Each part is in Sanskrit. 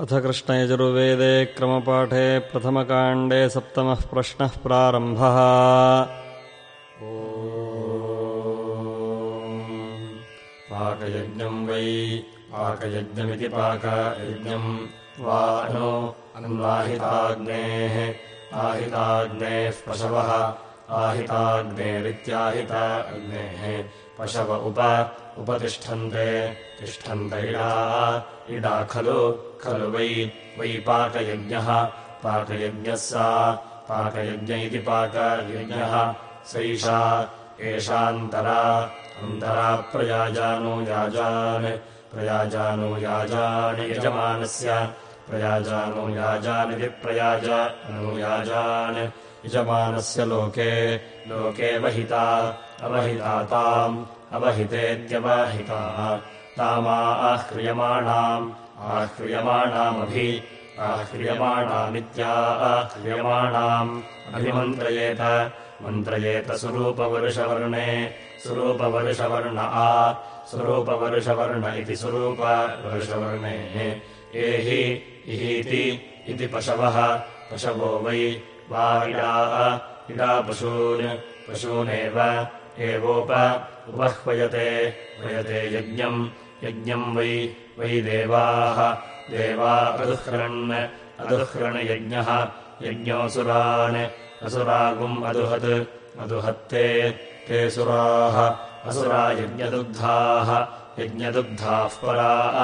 अथ कृष्णयजुर्वेदे क्रमपाठे प्रथमकाण्डे सप्तमः प्रश्नः प्रारम्भः। पाकयज्ञम् वै पाकयज्ञमिति पाकयज्ञम् वा नो अन्वाहिताग्नेः आहिताग्नेः पशवः आहिताग्नेरित्याहिता अग्नेः पशव उप उपतिष्ठन्ते तिष्ठन्त इडा इडा खलु खलु वै वै पाकयज्ञः पाकयज्ञः सा पाकयज्ञ इति पाकयज्ञः सैषा एषान्तरा अन्तरा प्रयाजानो याजान् प्रयाजानो याजान् यजमानस्य प्रयाजानो याजानिति प्रयाजानुयाजान् यजमानस्य लोके लोके वहिता अवहिता ताम् अवहितेत्यवहिताः तामा आह्रियमाणाम् आह्रियमाणामभि आह्रियमाणामित्या आह्रियमाणाम् अभिमन्त्रयेत मन्त्रयेत सुरूपवर्षवर्णे सुरूपवर्षवर्ण आ सुरूपवर्षवर्ण इति सुरूपवर्षवर्णे। एहि इहीति इति पशवः पशवो वै वा इडाः इडा पशून् पशूनेव एवोप उपह्वयते वयते यज्ञम् यज्ञम् वै वै देवाः। देवा अदुह्रन् अदुह्रणयज्ञः यज्ञोऽसुरान् असुरागुम् अदुहत् अदुहत्ते ते सुराः। असुरा यज्ञदुग्धाः यज्ञदुग्धाः पराः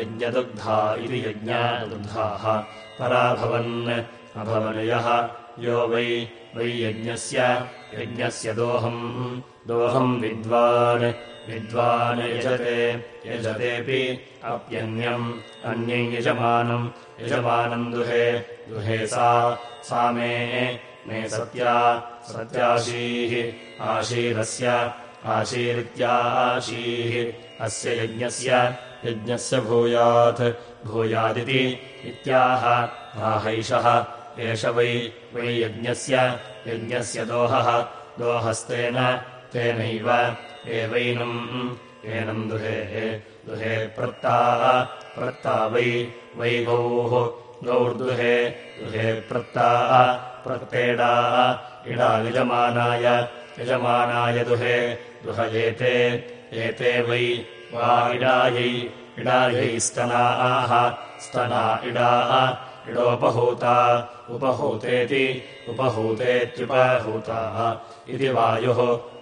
यज्ञदुग्धा इति यज्ञदुग्धाः। पराभवन् अभवनयः। यो वै वै यज्ञस्य यज्ञस्य दोहम् दोहम् विद्वान् विद्वान् यजते यजतेऽपि अप्यन्यम् अन्यै यजमानम् यजमानम् दुहे दुहे सा सा मे मे सत्या सत्याशीः आशीरस्य आशीरित्याशीः अस्य यज्ञस्य यज्ञस्य भूयात् भूयादिति इत्याह आहैषः एष वै वै यज्ञस्य यज्ञस्य दोहः दोहस्तेन तेनैव एवैनम् एनम् दुहेः दुहे प्रत्ताः प्रत्ता वै वै गौः गौर्दुहे दुहे प्रत्येडाः इडा यजमानाय यजमानाय दुहे दुहयेते एते वै वा इडायै इडायै स्तनाः स्तना इडाः इडोपहूता उपहूतेति उपहूतेत्युपहूताः इति वायुः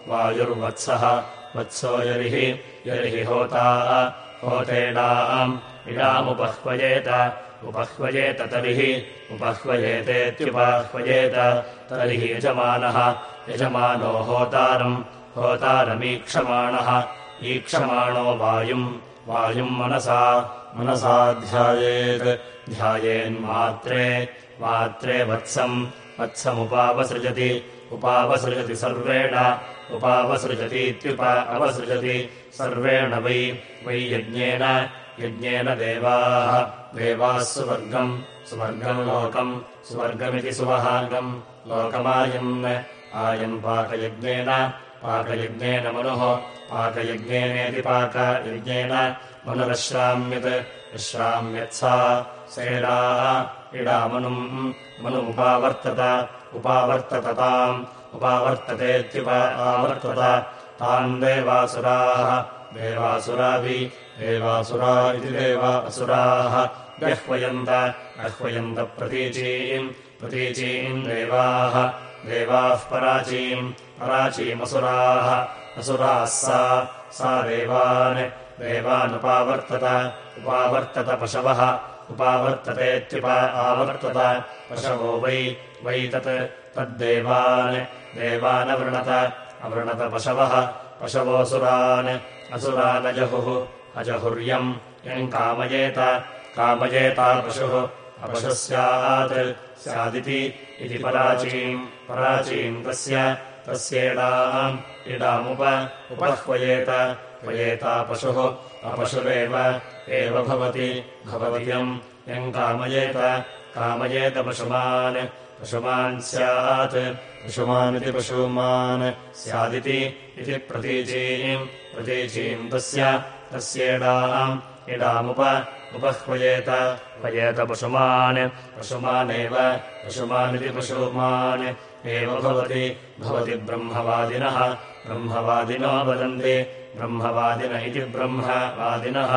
वायुर्वत्सः। वत्सो यर्हि होताः। होतेडाम् इडामुपह्वयेत। उपह्वयेत तर्हि उपह्वयेतेत्युपह्वयेत। तर्हि यजमानः। यजमानो होतारम्। होतारमीक्षमाणः। ईक्षमाणो वायुम्। वायुम् मनसा। मनसा ध्यायेत्। ध्यायेन्मात्रे। मात्रे वत्सम्। वत्समुपावसृजति। उपावसृजति सर्वेण उपावसृजतीत्युप अवसृजति। सर्वेण वै वै यज्ञेन यज्ञेन देवाः। देवाः सुवर्गम् सुवर्गम् लोकम् सुवर्गमिति सुवहार्गम्। लोकमायन् आयम् पाकयज्ञेन पाकयज्ञेन मनुः पाकयज्ञेनेति पाकयज्ञेन मनुरश्राम्यत् विश्राम्यत्सा सेडाः इडामनुम् मनुमुपावर्तत उपावर्ततताम् उपावर्ततेत्युप आवर्तत। तान् देवासुराः। देवासुराभि देवासुरा इति देवा असुराः गह्वयन्त गह्वयन्त प्रतीचीम् प्रतीचीम् देवाः। देवाः पराचीम् पराचीमसुराः असुराः। सा सा देवान्। देवानुपावर्तत। उपावर्तत पशवः। उपावर्ततेत्युप आवर्तत। पशवो वै वै तत् तद्देवान् देवानवृणत अवृणत पशवः पशवोऽसुरान् असुरानजहुः अजहुर्यम् यम् कामयेत कामयेता पशुः अपशुः स्यात् स्यादिति इति पराचीम् पराचीम् तस्य तस्येडाम् इडामुप उपह्वयेत क्वयेता पशुः अपशुरेव एव भवति भवत्यम् यम् कामयेत कामयेत पशुमान् पशुमान् स्यात्। पशुमानिति पशुमान् स्यादिति इति प्रतीचीम्। प्रतीचीम् तस्य तस्येडाम् इडामुप उपह्वयेत ह्वयेत पशुमान्। पशुमानेव पशुमानिति पशुमान्। एव भवति भवति ब्रह्मवादिनः। ब्रह्मवादिनो वदन्ति। ब्रह्मवादिन इति ब्रह्मवादिनः।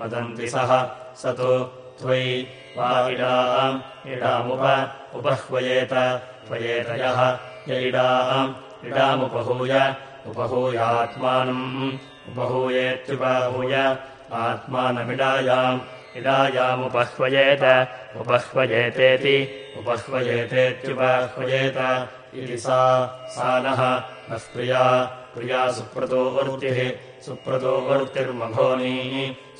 वदन्ति सः स तु त्वयि वा इडाम् इडामुप उपह्वयेत त्वयेत यः इडाम् इडामुपहूय उपहूयात्मानम् उपहूयेत्युपाहूय आत्मानमिडायाम् इडायामुपह्वयेत उपह्वयेतेति उपह्वयेतेत्युपाह्वयेत इति सा सा नः नः प्रिया प्रिया सुप्रतोवृत्तिः सुप्रतोवृत्तिर्मघोनी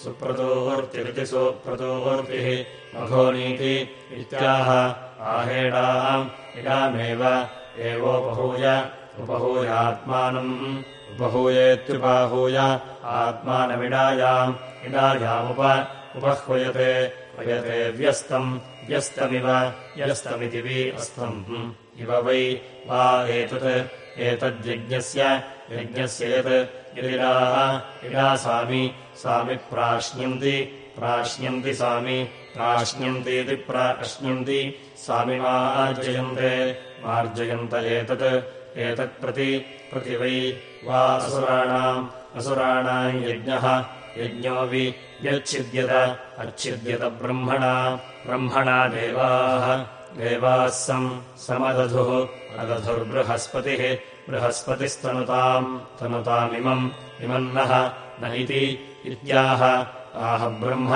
सुप्रतोवृत्तिरिति सुप्रतोवृत्तिः मघोनीति इत्याह आहेडाम् इडामेव एवोपहूय उपहूयात्मानम् उपहूयेत्युपाहूय आत्मानमिडायाम् इडायामुप उपह्वयते वयते व्यस्तम् व्यस्तमिव व्यस्तमिति वि अस्तम् इव वै वा एतत् एतद्यज्ञस्य यज्ञस्य यत् यदिडाः इडा सामि प्राश्न्यन्ति प्राश्न्यन्ति सामि प्राश्न्यन्तीति प्राश्न्यन्ति सामिमार्जयन्ते मार्जयन्त एतत् एतत्प्रति प्रति वै वा असुराणाम् असुराणाम् यज्ञः यज्ञो वि यच्छिद्यत अच्छिद्यत ब्रह्मणा ब्रह्मणा देवाः देवाः सम् समदधुः अदधुर्बृहस्पतिः बृहस्पतिस्तनुताम् तनुतामिमम् इमम् नः न इति इत्याह। आह ब्रह्म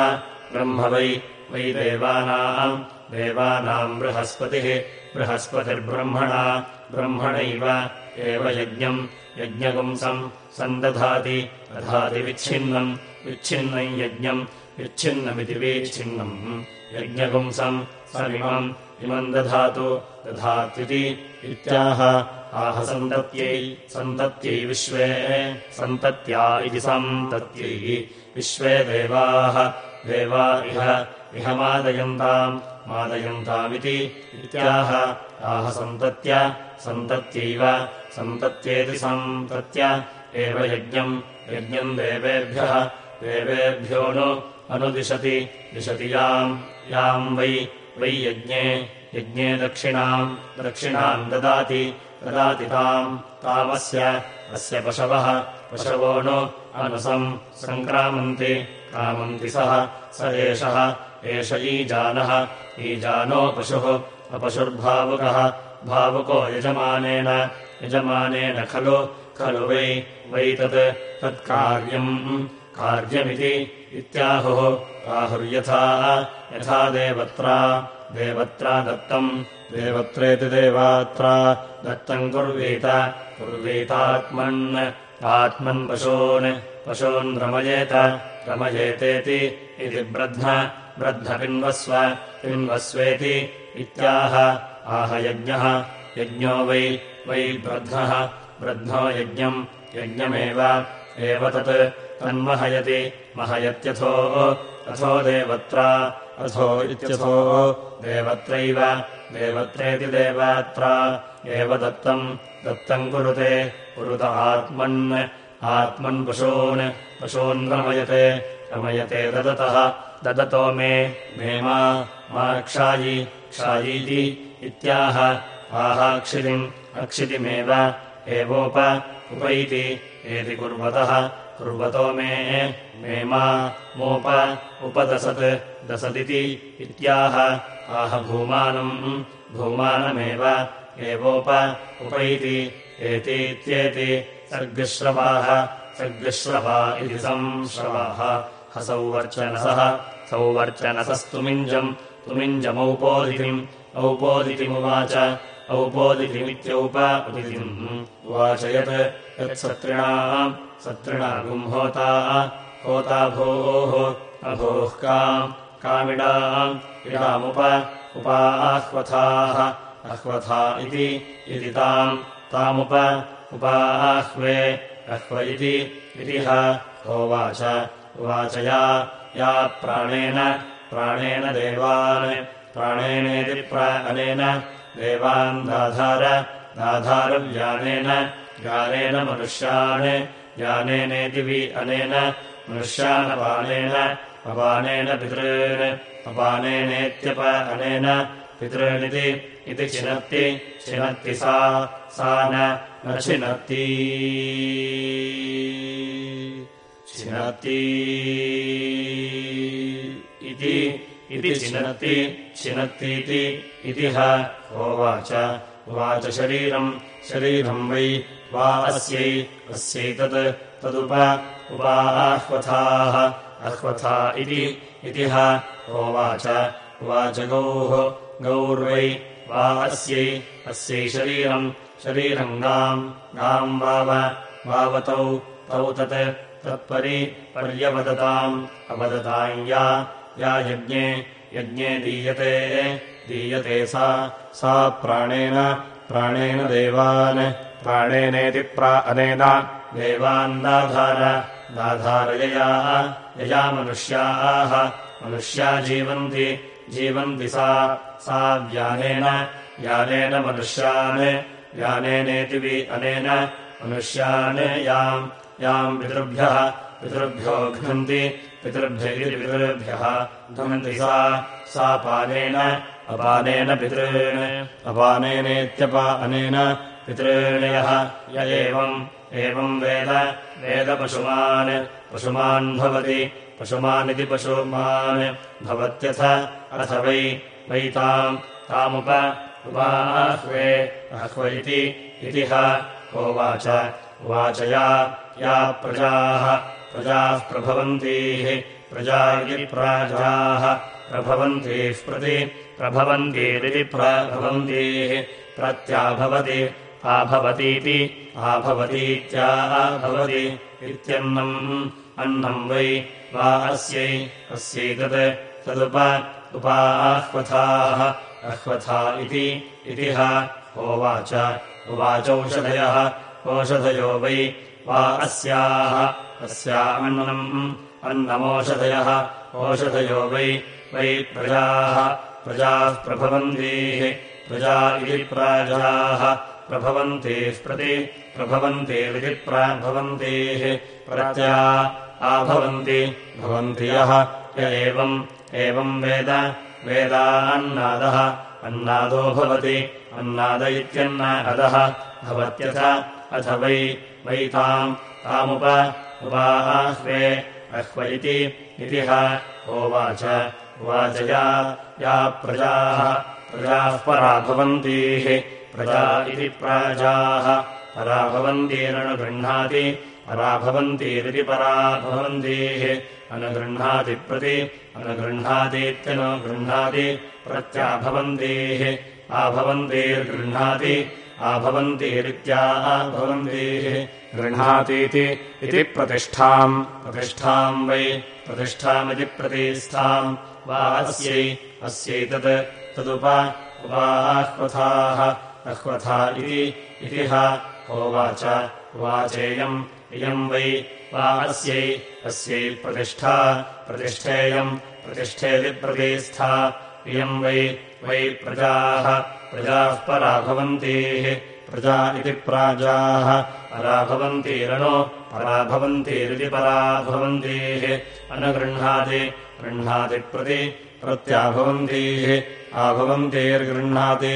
ब्रह्म वै वै देवानाम् देवानाम् बृहस्पतिः बृहस्पतिर्ब्रह्मणा ब्रह्मणैव एव यज्ञम् यज्ञपुंसम् सन्दधाति दधाति विच्छिन्नम् विच्छिन्नम् यज्ञम् विच्छिन्नमिति विच्छिन्नम्। यज्ञपुंसम् समिमम् इमम् दधातु दधात्विति इत्याह आह सन्तत्यै सन्तत्यै विश्वे सन्तत्या इति सन्तत्यै विश्वे देवाः देवा इह इह मादयन्ताम् मादयन्तामिति इत्याह आह सन्तत्य सन्तत्यैव सन्तत्येति सन्तत्य एव यज्ञम् यज्ञम् देवेभ्यः देवेभ्यो नु अनुदिशति दिशति याम् याम् वै वै यज्ञे यज्ञे दक्षिणाम् दक्षिणाम् ददाति ददाति ताम् तामस्य अस्य पशवः पशवो नु अनुसम् सङ्क्रामन्ति क्रामन्ति सः स एषः एष ईजानः ईजानो पशुः अपशुर्भावुकः भावुको यजमानेन यजमानेन खलु खलु वै वै तत् तत्कार्यम् कार्यमिति इत्याहुः। आहुर्यथा यथा देवत्रा। देवत्रा दत्तम् देवत्रेति देवात्रा। दत्तम् कुर्वीत। कुर्वीतात्मन्। आत्मन् पशून्। पशून् रमयेत। रमयेतेति इति ब्रध्न। ब्रध्नपिन्वस्व पिन्वस्वेति इत्याह। आह यज्ञः। यज्ञो वै। वै ब्रध्नः। ब्रध्नो यज्ञम् यज्ञमेव। एव तत् तन्महयति महयत्यथो अथो देवत्रा अथो इत्यथो देवत्रैव देवत्रेति देवात्रा एव दत्तम् दत्तम् कुरुते कुरुत आत्मन् आत्मन् पशून् रमयते रमयते ददतः ददतो मे मे मा क्षायि क्षायीति इत्याह आहाक्षितिम् अक्षितिमेव एवोप उपैति एति कुर्वतः कुर्वतो मे मे मा मोप उपदसत् दसदिति इत्याह। आह भूमानम् भूमानमेव एवोप उपैति एतीत्येति सर्गश्रवाः सर्गश्रवा इति संश्रवाः। हसौवर्चनसः सौवर्चनसस्तुमिञ्जम् तुमिञ्जमौपोदितिम् औपोदितिमुवाच औपोदितिमित्यौप उदितिम्। उवाच यत् यत्सत्रिणाम् सत्रिणागुम् होता होता भोः अभोः काम् कामिडाम् इडामुप उपाह्वथाः अह्वथा इति ताम् तामुप उपाह्वे अह्व इति ह होवाच उवाच या या प्राणेन प्राणेन देवान् प्राणेनेति प्राणेन देवान् दाधार दाधारव्यानेन ज्ञानेन मनुष्यान् ज्ञानेनेति वि अनेन मनुष्यानपानेन अपानेन पितॄन् अपानेनेत्यप अनेन पितॄनिति इति चिनत्ति चिनत्ति सा सा न चिनत्ति। चिनति इति चिनत्ति चिनत्तीति इति ह होवाच उवाच शरीरम् शरीरम् वै वा अस्यै अस्यैतत् तदुप उपाह्वथाः अह्वथा इति ह होवाच उवाच गौः गौर्वै वा अस्यै अस्यै शरीरम् शरीरम् गाम् गाम् वाव वावतौ तौ तत् तत्परि पर्यवदताम् अवदताम् या या यज्ञे यज्ञे दीयते दीयते सा सा प्राणेन प्राणेन देवान् प्राणेनेति प्रा अनेन। देवान् दाधार दाधारयया यया मनुष्याः। मनुष्या जीवन्ति जीवन्ति सा सा व्यानेन यानेन मनुष्यान् यानेनेति वि अनेन। मनुष्यान् याम् याम् पितृभ्यः पितृभ्यो घ्नन्ति पितृभ्यैरि पितृभ्यः घ्नन्ति सा सा पानेन अपानेन पितॄन्। अपानेनेत्यपा अनेन पितॄणयः य एवम् एवम् वेद वेदपशुमान् पशुमान् भवति पशुमानिति पशुमान् भवत्यथ अथ वै वै ताम् तामुप उपाह्वे अह्व इति ह होवाच उवाच या या प्रजाः प्रजाः प्रभवन्तीः प्रजा इति प्राजाः प्रभवन्तीः प्रति प्रभवन्तीरिति प्रभवन्तीः प्रत्याभवति आभवतीति आभवतीत्याभवति इत्यन्नम् अन्नम् वै वा अस्यै अस्यैतत् तदुप उपाह्वथाः अह्वथा इति ह होवाच उवाचौषधयः ओषधयो वै वा अस्याः अस्यामन्नम् अन्नमोषधयः ओषधयो वै वै प्रजाः प्रजाः प्रभवन्तीः प्रजा इति प्राजाः प्रभवन्तीः प्रति प्राभवन्तीः प्रत्या आभवन्ति भवन्ति यः य एवम् एवम् वेद वेदान्नादः अन्नादो भवति अन्नाद इत्यन्नादः भवत्यथ अथ वै वै ताम् तामुप उपाह्वे अह्व इति ह होवाच उवाच या या प्रजाः प्रजाः परा भवन्तीः प्रजा इति प्राजाः। परा भवन्तीरनुगृह्णाति परा भवन्तीरिति परा भवन्तीः। अनुगृह्णाति प्रति अनुगृह्णातीत्यनुगृह्णाति प्रत्याभवन्तीः आभवन्तीर्गृह्णाति आभवन्तीरित्याः भवन्तीः। गृह्णातीति इति प्रतिष्ठाम् प्रतिष्ठाम् वै प्रतिष्ठामिति प्रतिष्ठाम्। वा अस्यै अस्यैतत् उपाह्वथाः अह्वथा इति ह होवाच उवाचेयम् इयम् वै वा अस्यै अस्यै प्रतिष्ठा प्रतिष्ठेयम् प्रतिष्ठेति प्रतिष्ठा। इयम् वै वै प्रजाः प्रजाः परा भवन्तीः प्रजा इति प्राजाः। पराभवन्तीरनो पराभवन्तीरिति पराभवन्तीः। अनुगृह्णाति गृह्णाति प्रति प्रत्याभवन्तीः। आभवन्तीर्गृह्णाति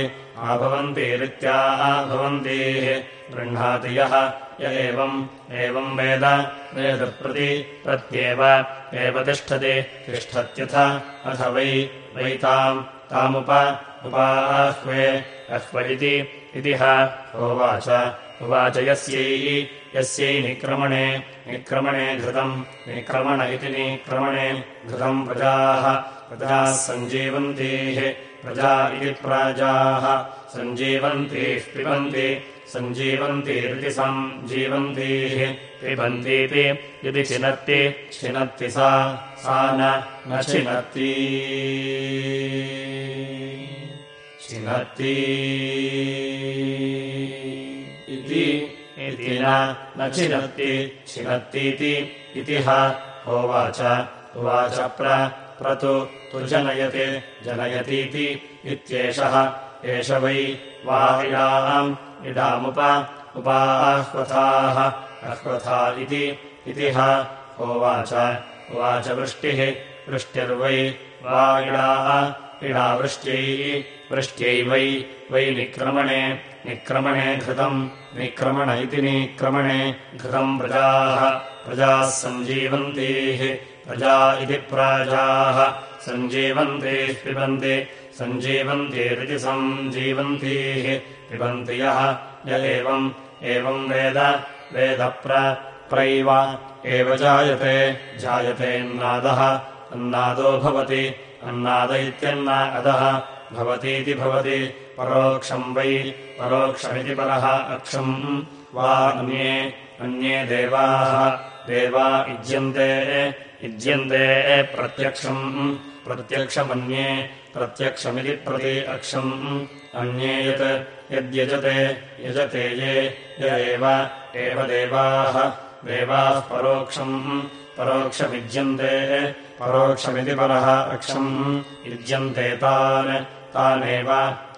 आभवन्तीरित्याभवन्तीः गृह्णाति यः य एवम् एवम् वेद वेदप्रति प्रत्येव एव तिष्ठति तिष्ठत्यथ अथ वै वै ताम् तामुप उपाह्वे अह्व इति ह उवाच उवाच यस्यै यस्यै निक्रमणे निक्रमणे घृतम् निक्रमण इति निक्रमणे घृतम् प्रजाः प्रजाः सञ्जीवन्तीः प्रजा इति प्राजाः। सञ्जीवन्तीः पिबन्ति। सञ्जीवन्तीरिति सञ्जीवन्तीः पिबन्तीति यदि चिनत्ति छिनत्ति सा सा न छिनत्ति। छिनत्ति इति न छिनत्ति। छिनत्तीति इति ह होवाच उवाच प्र तु जनयति जनयतीति इत्येषः। एष वै वा इडाम् इडामुप उपाह्वथाः। अह्वथा इति ह। होवाच उवाच वृष्टिः वृष्ट्यर्वै वा इडाः इडा वृष्ट्यै वृष्ट्यै वै वै निक्रमणे निक्रमणे घृतम् निक्रमण इति निक्रमणे घृतम् प्रजाः। प्रजाः सञ्जीवन्तीः प्रजा इति प्राजाः। सञ्जीवन्तीः पिबन्ति सञ्जीवन्तीरिति सञ्जीवन्तीः पिबन्ति यः य एवम् एवम् वेद वेदप्रैव एव जायते जायतेऽन्नादः अन्नादो। भवति अन्नाद इत्यन्नादः भवतीति भवति परोक्षम् वै परोक्षमिति परः अक्षम्। वा अन्ये अन्ये देवाः देवा युज्यन्ते युज्यन्ते प्रत्यक्षम्। प्रत्यक्षमन्ये प्रत्यक्षमिति प्रति अक्षम् अन्ये यत् यद्यजते यजते ये य एव देवाः। देवाः परोक्षम्। परोक्षमिज्यन्ते परोक्षमिति परः अक्षम्। युज्यन्ते तान्। तानेव।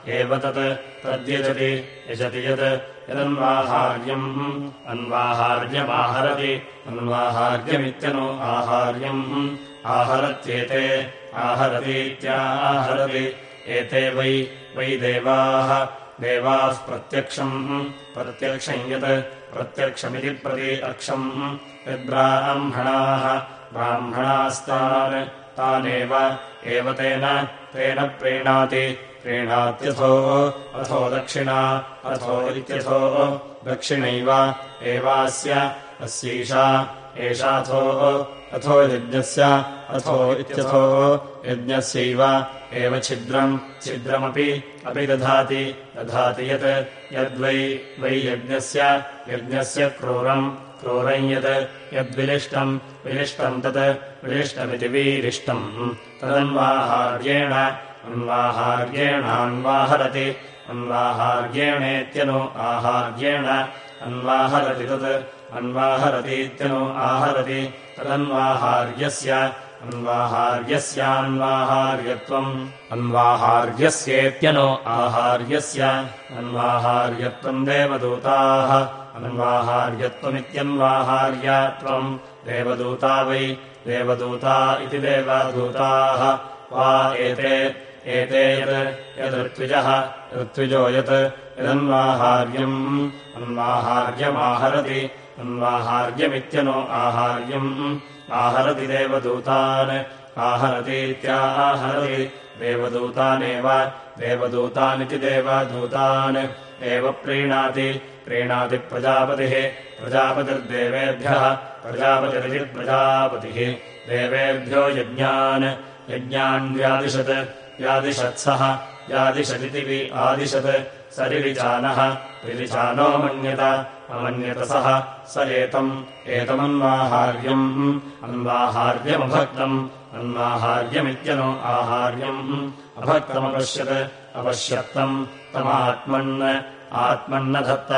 एव तत्। तद्यजति। यजति यत् यदन्वाहार्यम् अन्वाहार्यमाहरति अन्वाहार्यमित्यनु आहार्यम् आहरत्येते आहरतीत्याहरति। एते वै वै देवाः देवाः प्रत्यक्षम् प्रत्यक्षम् यत् प्रत्यक्षमिति प्रति अक्षम् यद्ब्राह्मणाः ब्राह्मणास्तान् तानेव एव तेन तेन प्रीणाति प्रीणात्यथो अथो दक्षिणा अथो इत्यथो दक्षिणैव एवास्य अस्यैषा एषाथो अथो यज्ञस्य अथो इत्यथो यज्ञस्यैव एव छिद्रम् छिद्रमपि अपि दधाति दधाति यत् यद्वै वै यज्ञस्य यज्ञस्य क्रूरम् क्रूरम् यत् यद्विलिष्टम् विलिष्टम् तत् विलिष्टमिति वीरिष्टम् तदन्वाहार्येण अन्वाहार्येणान्वाहरति अन्वाहार्येणेत्यनु आहार्येण अन्वाहरति तत्। अन्वाहरतीत्यनु आहरति तदन्वाहार्यस्य। अन्वाहार्यस्यान्वाहार्यत्वम्। अन्वाहार्यस्येत्यनो आहार्यस्य। अन्वाहार्यत्वम् देवदूताः। अन्वाहार्यत्वमित्यन्वाहार्यत्वम्। देवदूता वै। देवदूता इति देवदूताः। वा एते एते यत् यदृत्विजः ऋत्विजो यत् यदन्वाहार्यम्। अन्वाहार्यमाहरति अन्वाहार्यमित्यनो आहार्यम्। आहरति देवदूतान् आहरतीत्याहरति देवदूतानेव देवदूतानिति देवदूतान्। एव प्रीणाति प्रीणाति प्रजापतिः प्रजापतिर्देवेभ्यः प्रजापतिरिति प्रजापतिः। देवेभ्यो यज्ञान् यज्ञान्व्यादिशत् व्यादिशत्सः यादिशदिति वि आदिशत् स रिरिचानः मन्यत अमन्यत सः। एतम् एतमन्वाहार्यम्। अन्वाहार्यमभक्तम् अन्वाहार्यमित्यनो आहार्यम्। अभक्तमपश्यत् अपश्यत्तम्। तमात्मन् आत्मन्नधत्त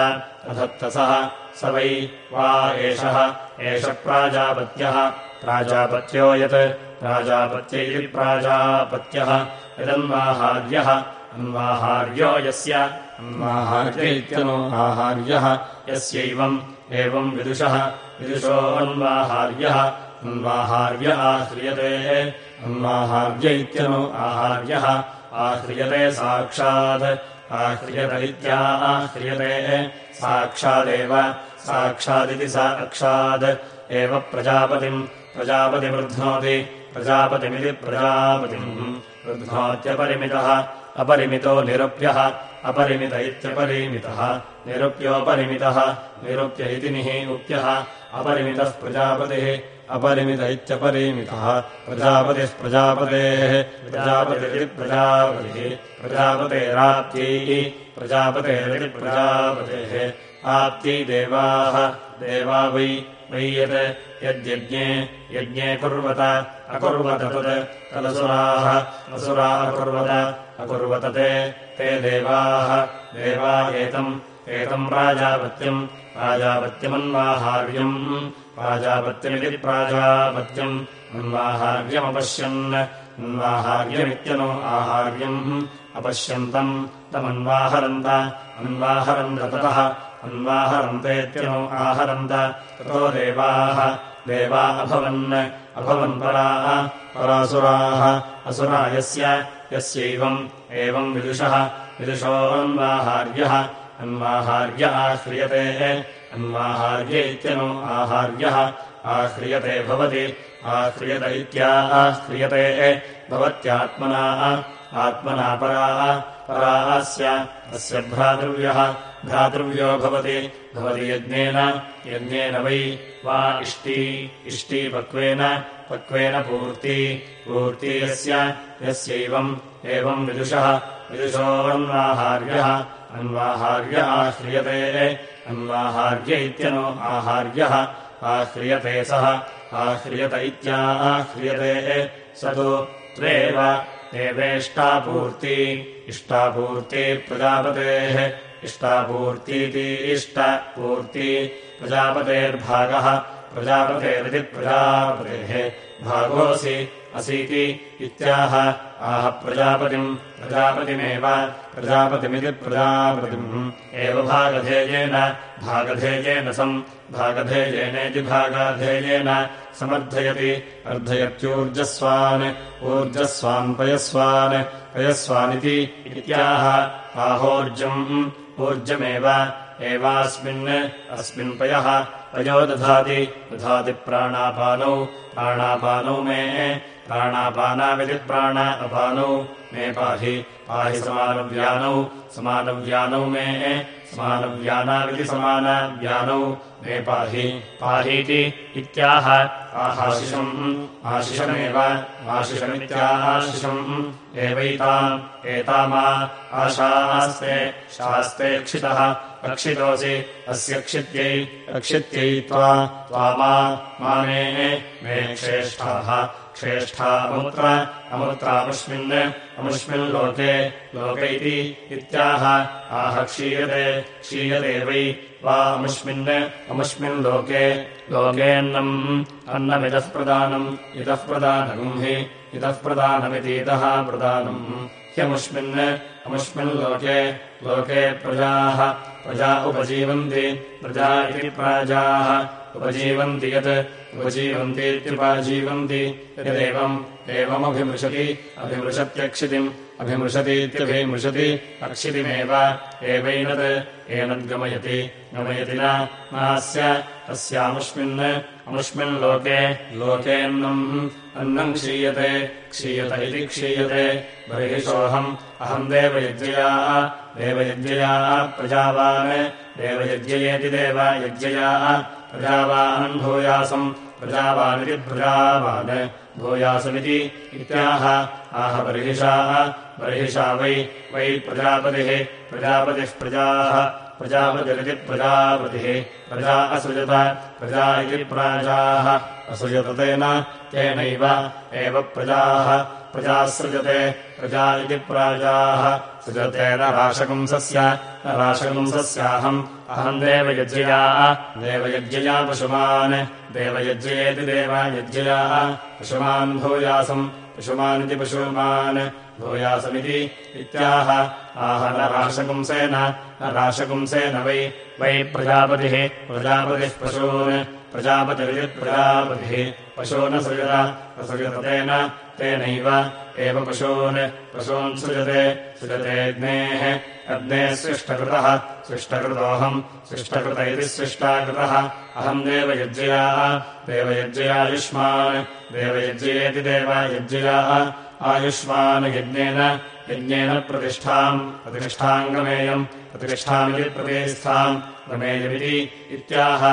अधत्त सः। वै वा एषः एष प्राजापत्यः। प्राजापत्यो यत् प्राजापत्य प्राजापत्यः यदन्वाहार्यः। अन्वाहार्यो यस्य। अन्वाहार्य इत्यनो आहार्यः यस्यैवम् एवम् विदुषः। विदुषोऽन्वाहार्यः अन्वाहार्य। आह्रियते। इत्यनु आहार्यः। आह्रियते साक्षात्। आह्रियत इत्याह्रियते साक्षादेव। साक्षादिति साक्षात् एव प्रजापतिम्। प्रजापतिवृध्नोति प्रजापतिमिति प्रजापतिम् वृध्नोत्यपरिमितः अपरिमितो निरुप्यः अपरिमित इत्यपरिमितः निरुप्योपरिमितः निरुप्य इति निः उप्यः प्रजापतेः प्रजापतिरिति प्रजापतिः प्रजापतेराप्त्यैः प्रजापतेरिति प्रजापतेः आप्त्यै देवाः देवा वै वै यत् यद्यज्ञे यज्ञे कुर्वत अकुर्वत तत् तदसुराः असुरा अकुर्वत अकुर्वत ते ते देवाः देवा एतम् एतम् प्राजापत्यम् प्राजापत्यमन्वाहार्यम् प्राजापत्यमिति प्राजापत्यम् अन्वाहार्यमपश्यन् अन्वाहार्यमित्यनो आहार्यम् अपश्यन्तम् तमन्वाहरन्त अन्वाहरन्त ततः अन्वाहरन्तेत्यनु आहरन्त ततो देवाः देवा अभवन् अभवन् पराः परासुराः असुरा यस्य यस्यैवम् एवम् विदुषः विदुषोऽन्वाहार्यः अन्वाहार्य आह्रियते अन्वाहार्य इत्यनु आहार्यः आह्रियते भवति आह्रियत इत्या आह्रियते भवत्यात्मना आत्मना परा परा अस्य भ्रातृव्यः भ्रातृव्यो भवति। भवति यज्ञेन यज्ञेन वै वा इष्टी इष्टी पक्वेन पक्वेन पूर्ति। पूर्ति यस्य यस्यैवम् एवम् विदुषः। विदुषोऽन्वाहार्यः अन्वाहार्य आह्रियते। अन्वाहार्य इत्यनो आहार्यः आह्रियते सः। आह्रियत इत्याह्रियते स तु त्वेव एवेष्टापूर्ति इष्टापूर्ति प्रजापतेः इष्टापूर्तीति इष्टपूर्ति प्रजापतेर्भागः प्रजापतेरिति प्रजापतेः भागोऽसि असीति इत्याह आह प्रजापतिम् प्रजापतिमेव प्रजापतिमिति प्रजापतिम् एव भागधेयेन भागधेयेन सम् भागधेयेनेति भागाधेयेन समर्थयति अर्धयत्यूर्जस्वान् ऊर्जस्वान् पयस्वान् पयस्वानिति इत्याह आहोर्जम् ऊर्जमेव। एवास्मिन् अस्मिन् पयः। पयो दधाति दधाति प्राणापानौ। प्राणापानौ मे प्राण अपानौ। मे पाहि पाहि समानव्यानौ। समानव्यानौ मे समानव्यानाविति समानव्यानौ मे पाहि पाहीति इत्याह। आहाशिषम् आशिषमेव आशिषमित्याशिषम् एवैताम् एतामा आशास्ते शास्ते क्षितः। रक्षितोऽसि अस्य क्षित्यै रक्षित्यै त्वा त्वामा माने मे श्रेष्ठाः। श्रेष्ठा अमुत्र अमुत्रामुष्मिन् अमुष्मिन् लोके लोक इति इत्याह। आह क्षीयते क्षीयते वै वा अमुष्मिन् अमुष्मिन् लोके लोकेऽन्नम् अन्नमितः प्रदानम् इतः प्रदानम् हि इतः प्रदानमितीतः प्रदानम्। ह्यमुष्मिन् अमुष्मिन् लोके लोके प्रजाः प्रजा उपजीवन्ति प्रजा इति प्राजाः। उपजीवन्ति यत् उपजीवन्तीत्युपाजीवन्ति। यदेवम् एवमभिमृशति अभिमृशत्यक्षितिम् अभिमृशतीत्यभिमृशति अक्षितिमेव एवैनत् एनद्गमयति गमयति नास्य तस्यामुष्मिन् अमुष्मिन् लोके लोकेऽन्नम् अन्नम् क्षीयते क्षीयत इति क्षीयते बर्हिषोऽहम् अहम् देवयज्ञया देवयज्ञया प्रजावान् देवयज्ञयेति देवयज्ञया प्रजावान् भूयासम् प्रजावानिति प्रजावान् भूयासमिति इत्याह आह बर्हिषाः बर्हिषा वै वै प्रजापतिः प्रजापतिः प्रजाः प्रजापतिरिति प्रजापतिः प्रजा असृजत प्रजा इति प्राजाः असृजत तेन तेनैव एव प्रजाः प्रजासृजते प्रजा इति प्राजाः सृजते न राशकुंसस्य राशकुंसस्याहम् अहम् देवयज्ञया देवयज्ञया पशुमान् देवयज्ञयेति देवयज्ञया पशुमान् भूयासम् पशुमानिति पशुमान् भूयासमिति इत्याह। आह न राशकुंसेन न राशकुंसेन वै वै प्रजापतिः प्रजापतिः पशून् प्रजापतिरिति प्रजापतिः। पशून् सृजत तेनैव एव पशून्। पशून् सृजते सृजतेऽग्नेः अग्नेः सृष्टकृतः। सृष्टकृतोऽहम्। सृष्टकृत इति सृष्टाकृतः। अहम् देवयज्ञया देवयज्ञयायुष्मान् देवयज्ञयेति देवयज्ञयाः आयुष्मान् यज्ञेन यज्ञेन प्रतिष्ठाम्। प्रतिष्ठाम् गमेयम् प्रतिष्ठामिति प्रतिष्ठाम्। गमेयमिति इत्याह।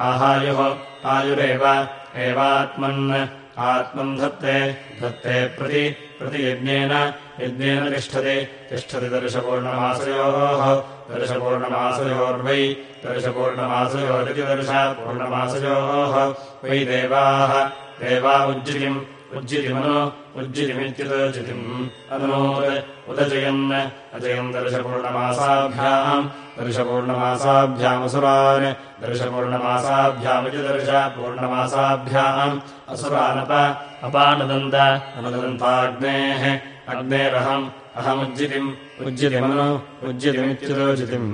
आहायुः। आयुरेव। एवात्मन्। आत्मम् धत्ते। धत्ते प्रति प्रतियज्ञेन यज्ञेन तिष्ठति तिष्ठति दर्शपूर्णमासयोः। दर्शपूर्णमासयोर्वै। दर्शपूर्णमासयोरिति दर्शपूर्णमासयोः वै देवाः। देवा उज्जितिम्। उज्जितिमनु। उज्जितिमित्युदजितिम् अनोत् उदजयन्। अजयम् दर्शपूर्णमासाभ्याम्। दर्शपूर्णमासाभ्यामसुरान्। दर्शपूर्णमासाभ्यामिति दर्शपूर्णमासाभ्याम् असुरानप अपानदन्त अनदन्ताग्नेः अग्नेरहम् अहमुज्जितिम् उज्जितिमनु उज्जितिमित्युदोजितिम्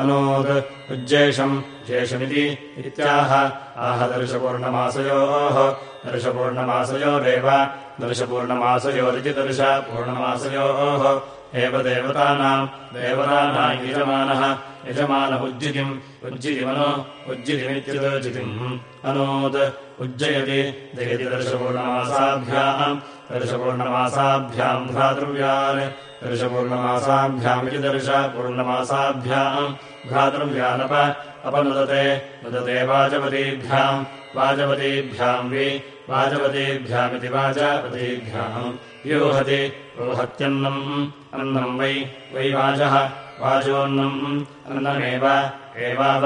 अनोद् उज्जेषम् जेषमिति इत्याह। आह दर्शपूर्णमासयोः दर्शपूर्णमासयोरेव दर्शपूर्णमासयोरिति दर्शपूर्णमासयोः एव देवतानाम् देवतानाम् यजमानः यजमान उज्जितिम् उज्जितिमनु उज्जितिमित्युदोजितिम् अनोद् उज्जयति जयति दर्शपूर्णमासाभ्याम् दर्शपूर्णमासाभ्याम् भ्रातृव्यान्। दर्शपूर्णमासाभ्यामिति दर्शपूर्णमासाभ्याम् भ्रातृव्यानप अपनुदते नुदते वाजपतीभ्याम् वाजपतीभ्याम् वि वाजपतीभ्यामिति वाजपतीभ्याम् व्यूहति रोहत्यन्नम् अन्नम् वै वै वाजः वाजोऽन्नम् अन्नमेव एवाव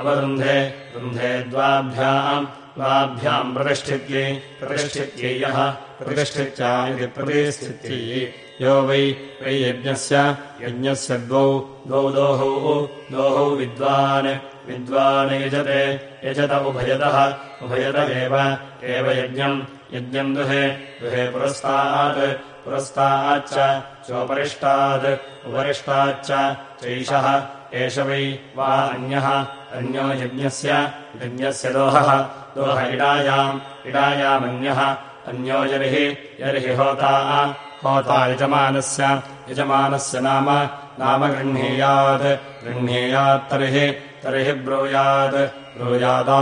अवरुन्धे रुन्धे द्वाभ्याम् द्वाभ्याम् प्रतिष्ठित्यै प्रतिष्ठित्यै यः प्रतिष्ठित्यै। यो वै वै यज्ञस्य यज्ञस्य द्वौ। द्वौ दोहौ दोहौ विद्वान्। विद्वान् यजते। यजत उभयतः। उभयत एव एव यज्ञम्। यज्ञम् दुहे। दुहे पुरस्तात्। पुरस्ताच्च। चोपरिष्टात् उपरिष्टाच्च। चैषः। एष वै वा अन्यः। अन्यो यज्ञस्य। यज्ञस्य दोहः। दोह इडायाम्। इडायामन्यः अन्यो यर्हि यर्हि होता होता यजमानस्य यजमानस्य नाम नाम गृह्णीयात् गृह्णीयात् तर्हि तर्हि ब्रूयात् ब्रूयादा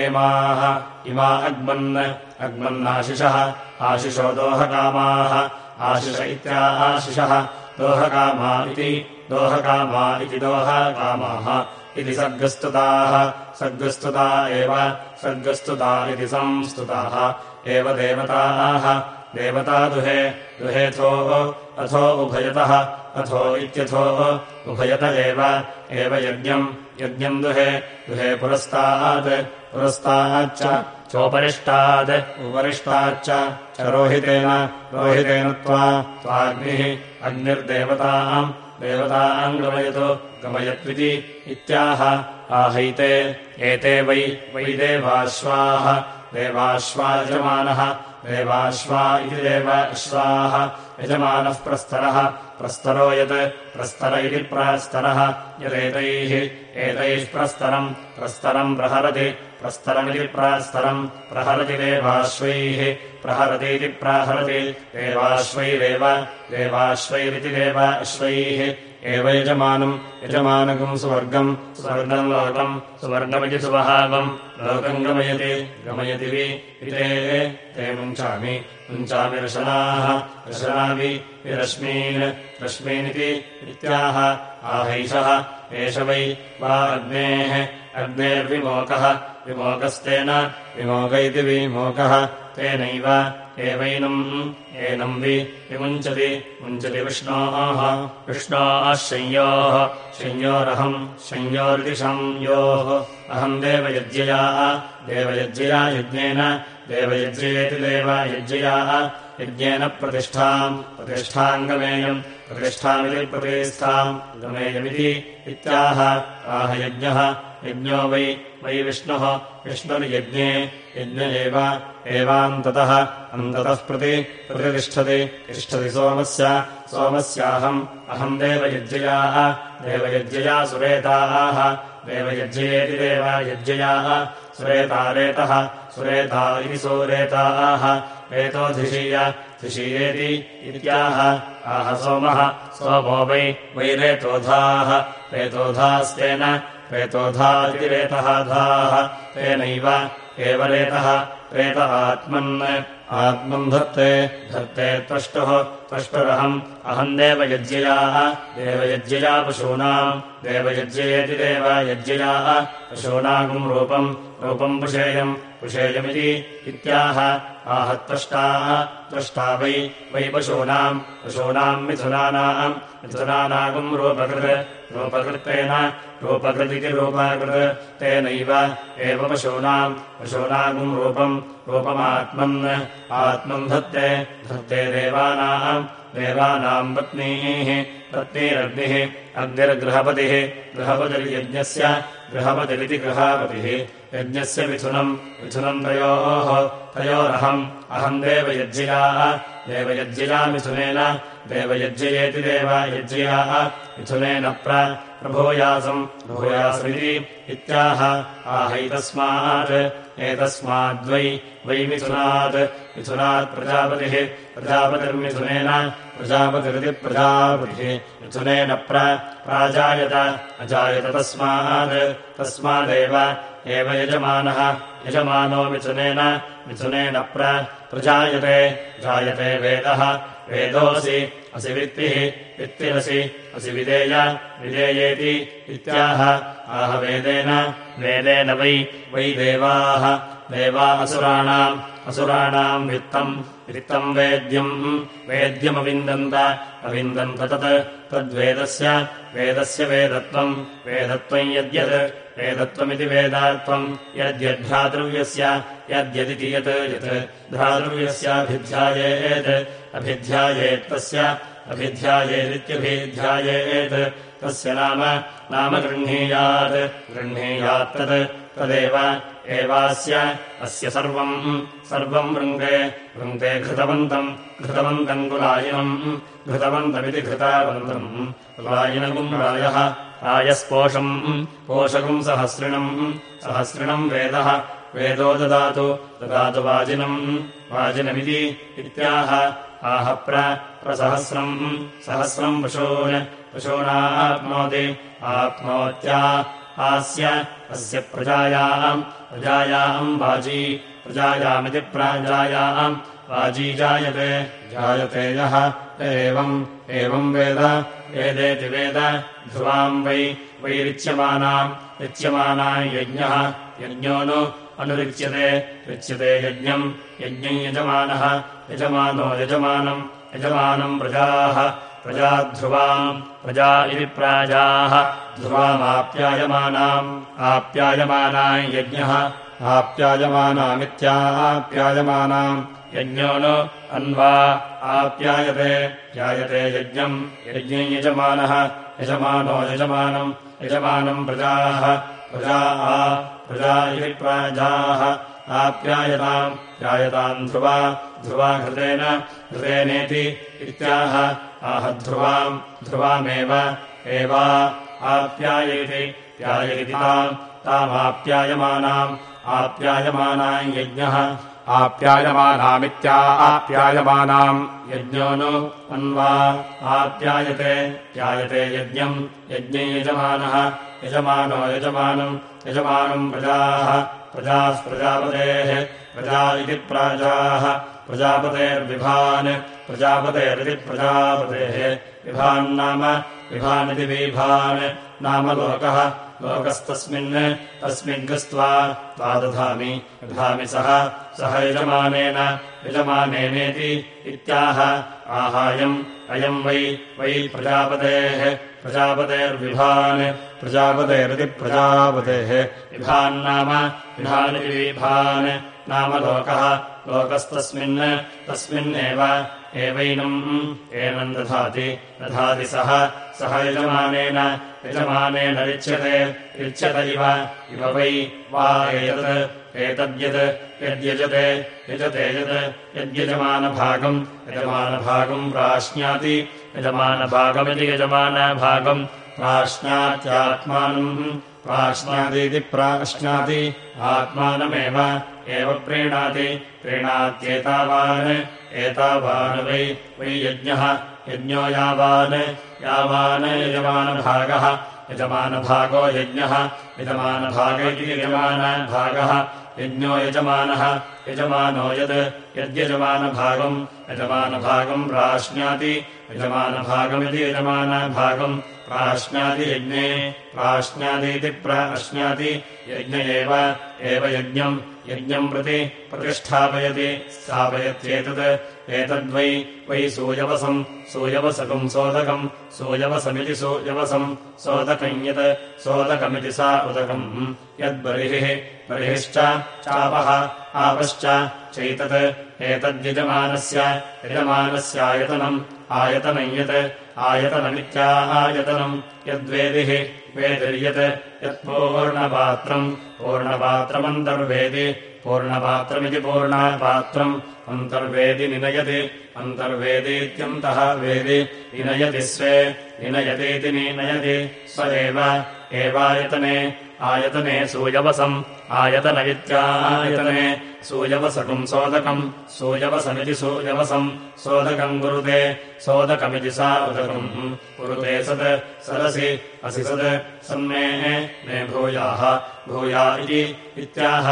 एमाः इमा अग्मन् अग्मन्नाशिषः आशिषो दोहकामाः आशिष इत्या आशिषः दोहकामा इति दोहकामा इति दोहकामाः इति सर्गस्तुताः सर्गस्तुता एव सर्गस्तुता इति संस्तुताः एव देवताः। देवता दुहे दुहेथो अथो उभयतः अथो इत्यथो उभयत एव। एव यज्ञम् यज्ञम् दुहे दुहे पुरस्तात् पुरस्ताच्च चोपरिष्टात् उपरिष्टाच्च च रोहितेन रोहितेन त्वा त्वाग्निः अग्निर्देवताम् देवताम् गमयतु गमयत्विति इत्याह। आहैते एते वै वै देवाश्वाः देवाश्वा यजमानः देवाश्वा इति देव अश्वाः यजमानः प्रस्तरः प्रस्तरो यत् प्रस्तर इति प्रास्तरः यदेतैः एतैः प्रस्तरम् प्रस्तरम् प्रहरति प्रस्तरमिति प्रास्तरम् प्रहरति देवाश्वैः प्रहरतीति प्राहरति देवाश्वैरेव देवाश्वैरिति देव अश्वैः एव यजमानम् यजमानकम् सुवर्गम् सुवर्गम् लोकम् सुवर्गमिति सुवहागम् लोकम् गमयति गमयति वि इते ते मुञ्चामि। मुञ्चामि रशनाः रशनावि विरश्मीन् रश्मीनिति इत्याह आहैषः एष वै वा अग्नेः अग्नेर्विमोकः विमोकस्तेन विमोक इति विमोकः तेनैव एवैनम् एनम् वि विमुञ्चति मुञ्चति विष्णोः। विष्णोः शय्योः शय्योरहम् शय्योरिति संयोः अहम् देवयज्ञया देवयज्ञया यज्ञेन देवयज्ञयेति देवयज्ञया यज्ञेन प्रतिष्ठाम् प्रतिष्ठाम् गमेयम् प्रतिष्ठामिति प्रतिष्ठाम् गमेयमिति इत्याह। आह यज्ञः यज्ञो वै वै विष्णुः विष्णुर्यज्ञे यज्ञ एव एवान्ततः अन्ततः प्रति प्रतिष्ठति तिष्ठति सोमस्य सोमस्याहम्। अहम् देवयज्ञयाः देवयज्ञया सुरेताः। देवयज्ञयेति देवयज्ञयाः सुरेतारेतः सुरेता इति सुरेताः। रेतोऽधिषीय धिषीयेति इत्याह। आह सोमः सोमो वै वै रेतोधाः रेतोधास्तेन रेतः धाः। तेनैव एव रेतः रेत आत्मन् आत्मम् धत्ते। धत्ते त्वष्टुः त्वष्टुरहम् अहम् देवयज्ञयाः। देवयज्ञया पशूनाम्। देवयज्ञयेति देवयज्ञयाः पशूनागम् रूपम्। रूपम् पुषेयम्। पुषेयमिति इत्याह। आह त्वष्टाः वै। वै पशूनाम्। पशूनाम् मिथुनानाम्। मिथुनानागम् रूपकृत्। रूपकृत्तेन। रूपकृतिति रूपकृत्। तेनैव। एव पशूनाम्। पशूनागम् रूपम् रूपमात्मन् आत्मम् धत्ते धत्ते देवानाम् देवानाम् पत्नीः पत्नीरग्निः अग्निर्गृहपतिः गृहपतिर्यज्ञस्य गृहपतिरिति गृहापतिः यज्ञस्य मिथुनम् मिथुनम् तयोः तयोरहम् अहम् देवयज्ञयाः देवयज्ञया मिथुनेन देवयज्ञयेति देवयज्ञयाः मिथुनेन प्रभूयासम्। भूयासमिति इत्याह। आहैतस्मात्। एतस्माद्वै वै मिथुनात्। मिथुनात् प्रजापतिः। प्रजापतिर्मिथुनेन। प्रजापतिरिति प्रजापतिः। मिथुनेन प्राजायत। अजायत तस्मात्। तस्मादेव। एव यजमानः। यजमानो मिथुनेन। मिथुनेन प्रजायते। जायते वेदः वेदोऽसि असि वित्तिः वित्तिरसि असि विदेय विदेयेति इत्याह। आह वेदेन वेदेन वै वै देवाः। देवा असुराणाम् असुराणाम् वित्तम् वित्तम् वेद्यम्। वेद्यमविन्दन्त अविन्दन्त तत् तद्वेदस्य वेदस्य वेदत्वम् वेदत्वम् यद्यत् वेदत्वमिति वेदात्वम् यद्यद्भ्रातृव्यस्य यद्यदिति यत् यत् भ्रातृव्यस्याभिध्यायेत् अभिध्यायेत्तस्य अभिध्यायेदित्यभिध्यायेत् तस्य नाम नाम गृह्णीयात् गृह्णीयात्तत् तदेव एवास्य अस्य सर्वम् सर्वम् वृङ्गे वृङ्गे घृतवन्तम् घृतवन्तम् कुलायिनम् घृतवन्तमिति घृतावन्तम्। कुलायिनगुम् रायः रायस्पोषम् पोषकम् सहस्रिणम् सहस्रिणम् वेदः वेदो ददातु ददातु वाजिनम् वाजिनमिति इत्याह। आह प्रसहस्रम् सहस्रम् पशून् पशूनाप्नोति आप्नोत्या आस्य अस्य प्रजायाम् प्रजायाम् वाजी प्रजायामिति प्राजायाम् वाजी जायते जायते यः एवम् एवम् वेद वेदेति वेद ध्रुवाम् वै वैरिच्यमानाम् रिच्यमानाम् यज्ञः यज्ञो नु अनुरिच्यते रिच्यते यज्ञम् यज्ञम् यजमानः यजमानो यजमानम् यजमानम् प्रजाः प्रजाध्रुवाम् प्रजा इति प्राजाः। ध्रुवामाप्यायमानाम् आप्यायमानाम् यज्ञः आप्यायमानामित्याप्यायमानाम्। यज्ञो नु अन्वा आप्यायते ध्यायते यज्ञम्। यज्ञम् यजमानः यजमानो यजमानम् यजमानम् प्रजाः। प्रजा प्रजा इति प्राजाः। आप्यायताम् ध्यायताम् ध्रुवा ध्रुवा घृतेन घृतेनेति इत्याह आह ध्रुवाम् ध्रुवामेव एवा आप्यायेति प्याययति ताम् तामाप्यायमानाम् आप्यायमानाम् यज्ञः आप्यायमानामित्या आप्यायमानाम् यज्ञो नु अन्वा आप्यायते प्यायते यज्ञम् यज्ञम् यजमानः यजमानो यजमानम् यजमानम् प्रजाः प्रजाः प्रजापतेः प्रजा इति प्राजाः प्रजापतेर्विभान् प्रजापतेरिति प्रजापतेः विभान्नाम विभानिति विभान् नाम लोकः। लोकस्तस्मिन् तस्मिन्गस्त्वा त्वा दधामि। दधामि सः। सः यजमानेन यजमानेनेति इत्याह। आहायम् अयम् वै वै प्रजापतेः। प्रजापतेर्विभान् प्रजापतेरिति प्रजापतेः। विभान्नाम विभानिति विभान् नाम लोकः। लोकस्तस्मिन् तस्मिन्नेव एवैनम्। एनम् दधाति। दधाति सः। सः यजमानेन। यजमानेन रिच्यते। रिच्यत इव। इव वै वा एतत्। एतद्यत्। यद्यजते। यजते यत्। यद्यजमानभागम्। यजमानभागम् प्राश्नाति यजमानभागमिति यजमानभागम् प्राश्नात्यात्मानम् प्राश्नातीति प्राश्नाति आत्मानमेव एव प्रीणाति प्रीणात्येतावान् एतावान् वै वै यज्ञः यज्ञो यावान् यावान् यजमानभागः यजमानभागो यज्ञः यजमानभाग इति यजमानभागः यज्ञो यजमानः यजमानो यत् यद्यजमानभागम् यजमानभागम् प्राश्नाति यजमानभागमिति यजमानभागम् प्राश्नाति यज्ञे प्राश्नातीति प्राश्नाति यज्ञ एव यज्ञम् यज्ञम् प्रति प्रतिष्ठापयति स्थापयत्येतत्। एतद्वै वै सूयवसम् सूयवसकम् सोदकम् सूयवसमिति सूयवसम् सोदकम् यत् सोदकमिति सा उदकम्। यद्बर्हिः बर्हिश्च चापः आपश्च चैतत्। एतद्यजमानस्य यजमानस्यायतनम् आयतनम् यत् आयतनमित्या आयतनम् यद्वेदिः वेदिर्यत् यत्पूर्णपात्रम्। पूर्णपात्रमन्तर्वेदि। पूर्णपात्रमिति पूर्णपात्रम्। अन्तर्वेदि निनयति। अन्तर्वेदीत्यन्तः वेदि। निनयति स्वे। निनयतीति निनयति। स एव। एवायतने आयतने सूयवसम्। आयतन इत्यायतने सूयवसकम् सोदकम्। सूयवसमिति सूयवसम्। सोदकम् कुरुते सोदकमिति सा उदकम्। कुरुते सत् सदसि असि सत् सन्मे मे भूयाः। भूया इति इत्याह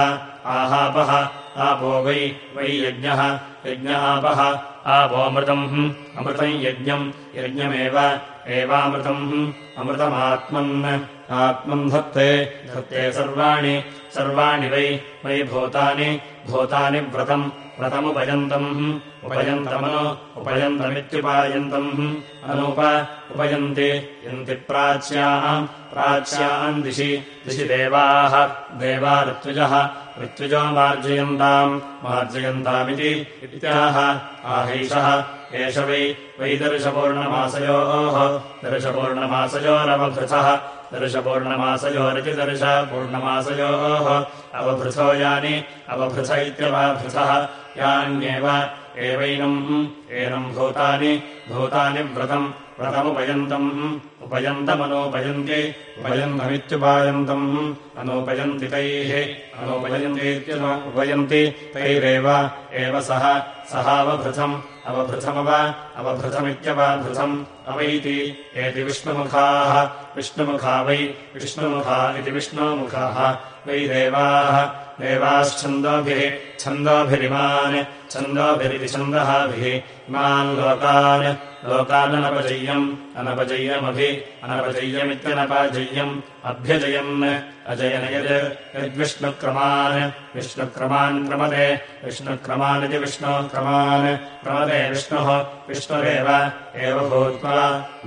आहापः आपो वै वै यज्ञः। यज्ञ आपः आपोऽमृतम् अमृतम् यज्ञम्। यज्ञमेव एवामृतम्। अमृतमात्मन्। आत्मन् धत्ते। धत्ते सर्वाणि। सर्वाणि वै। वै भूतानि। भूतानि व्रतम्। व्रतमुपयन्तम्। उपयन्तमनु। उपयन्तमित्युपायन्तम्। अनुप। उपयन्ति। यन्ति प्राच्याम् प्राच्याम् दिशि। दिशि देवाः। देवा ऋत्विजः। ऋत्विजो मार्जयन्ताम्। मार्जयन्तामिति इत्याह। आहैषः एष वै वै दर्शपूर्णमासयोः दर्शपूर्णमासयोरवभृथः। दर्शपूर्णमासयोरिति दर्शपूर्णमासयोः अवभृथो यानि अवभृथ इत्यवभृथः। यान्येव एवैनम्। एनम् भूतानि। भूतानि व्रतम् व्रतमुपयन्तम् उपयन्तमनोपयन्ति। उपयन्तमित्युपायन्तम्। अनोपयन्ति तैः। अनोपयन्तीत्युपयन्ति तैरेव एव सः। सहावभृथम्। अवभृथमव। अवभृथमित्यवभृथम्। अवैति। एति विष्णुमुखाः। विष्णुमुखा वै। विष्णुमुखा इति विष्णुमुखाः। वै देवाः। देवाश्छन्दोभिः। छन्दोभिरिमान् छन्दोभिरिति छन्दःभिः इमान् लोकान् लोकाननपजय्यम् अनपजय्यमभि अनपजय्यमित्यनपजय्यम् अभ्यजयन् अजयन यद् यद्विष्णुक्रमान् विष्णुक्रमान् क्रमदे विष्णुक्रमानिति विष्णुक्रमान् क्रमदे विष्णुः विष्णुरेव एव भूत्वा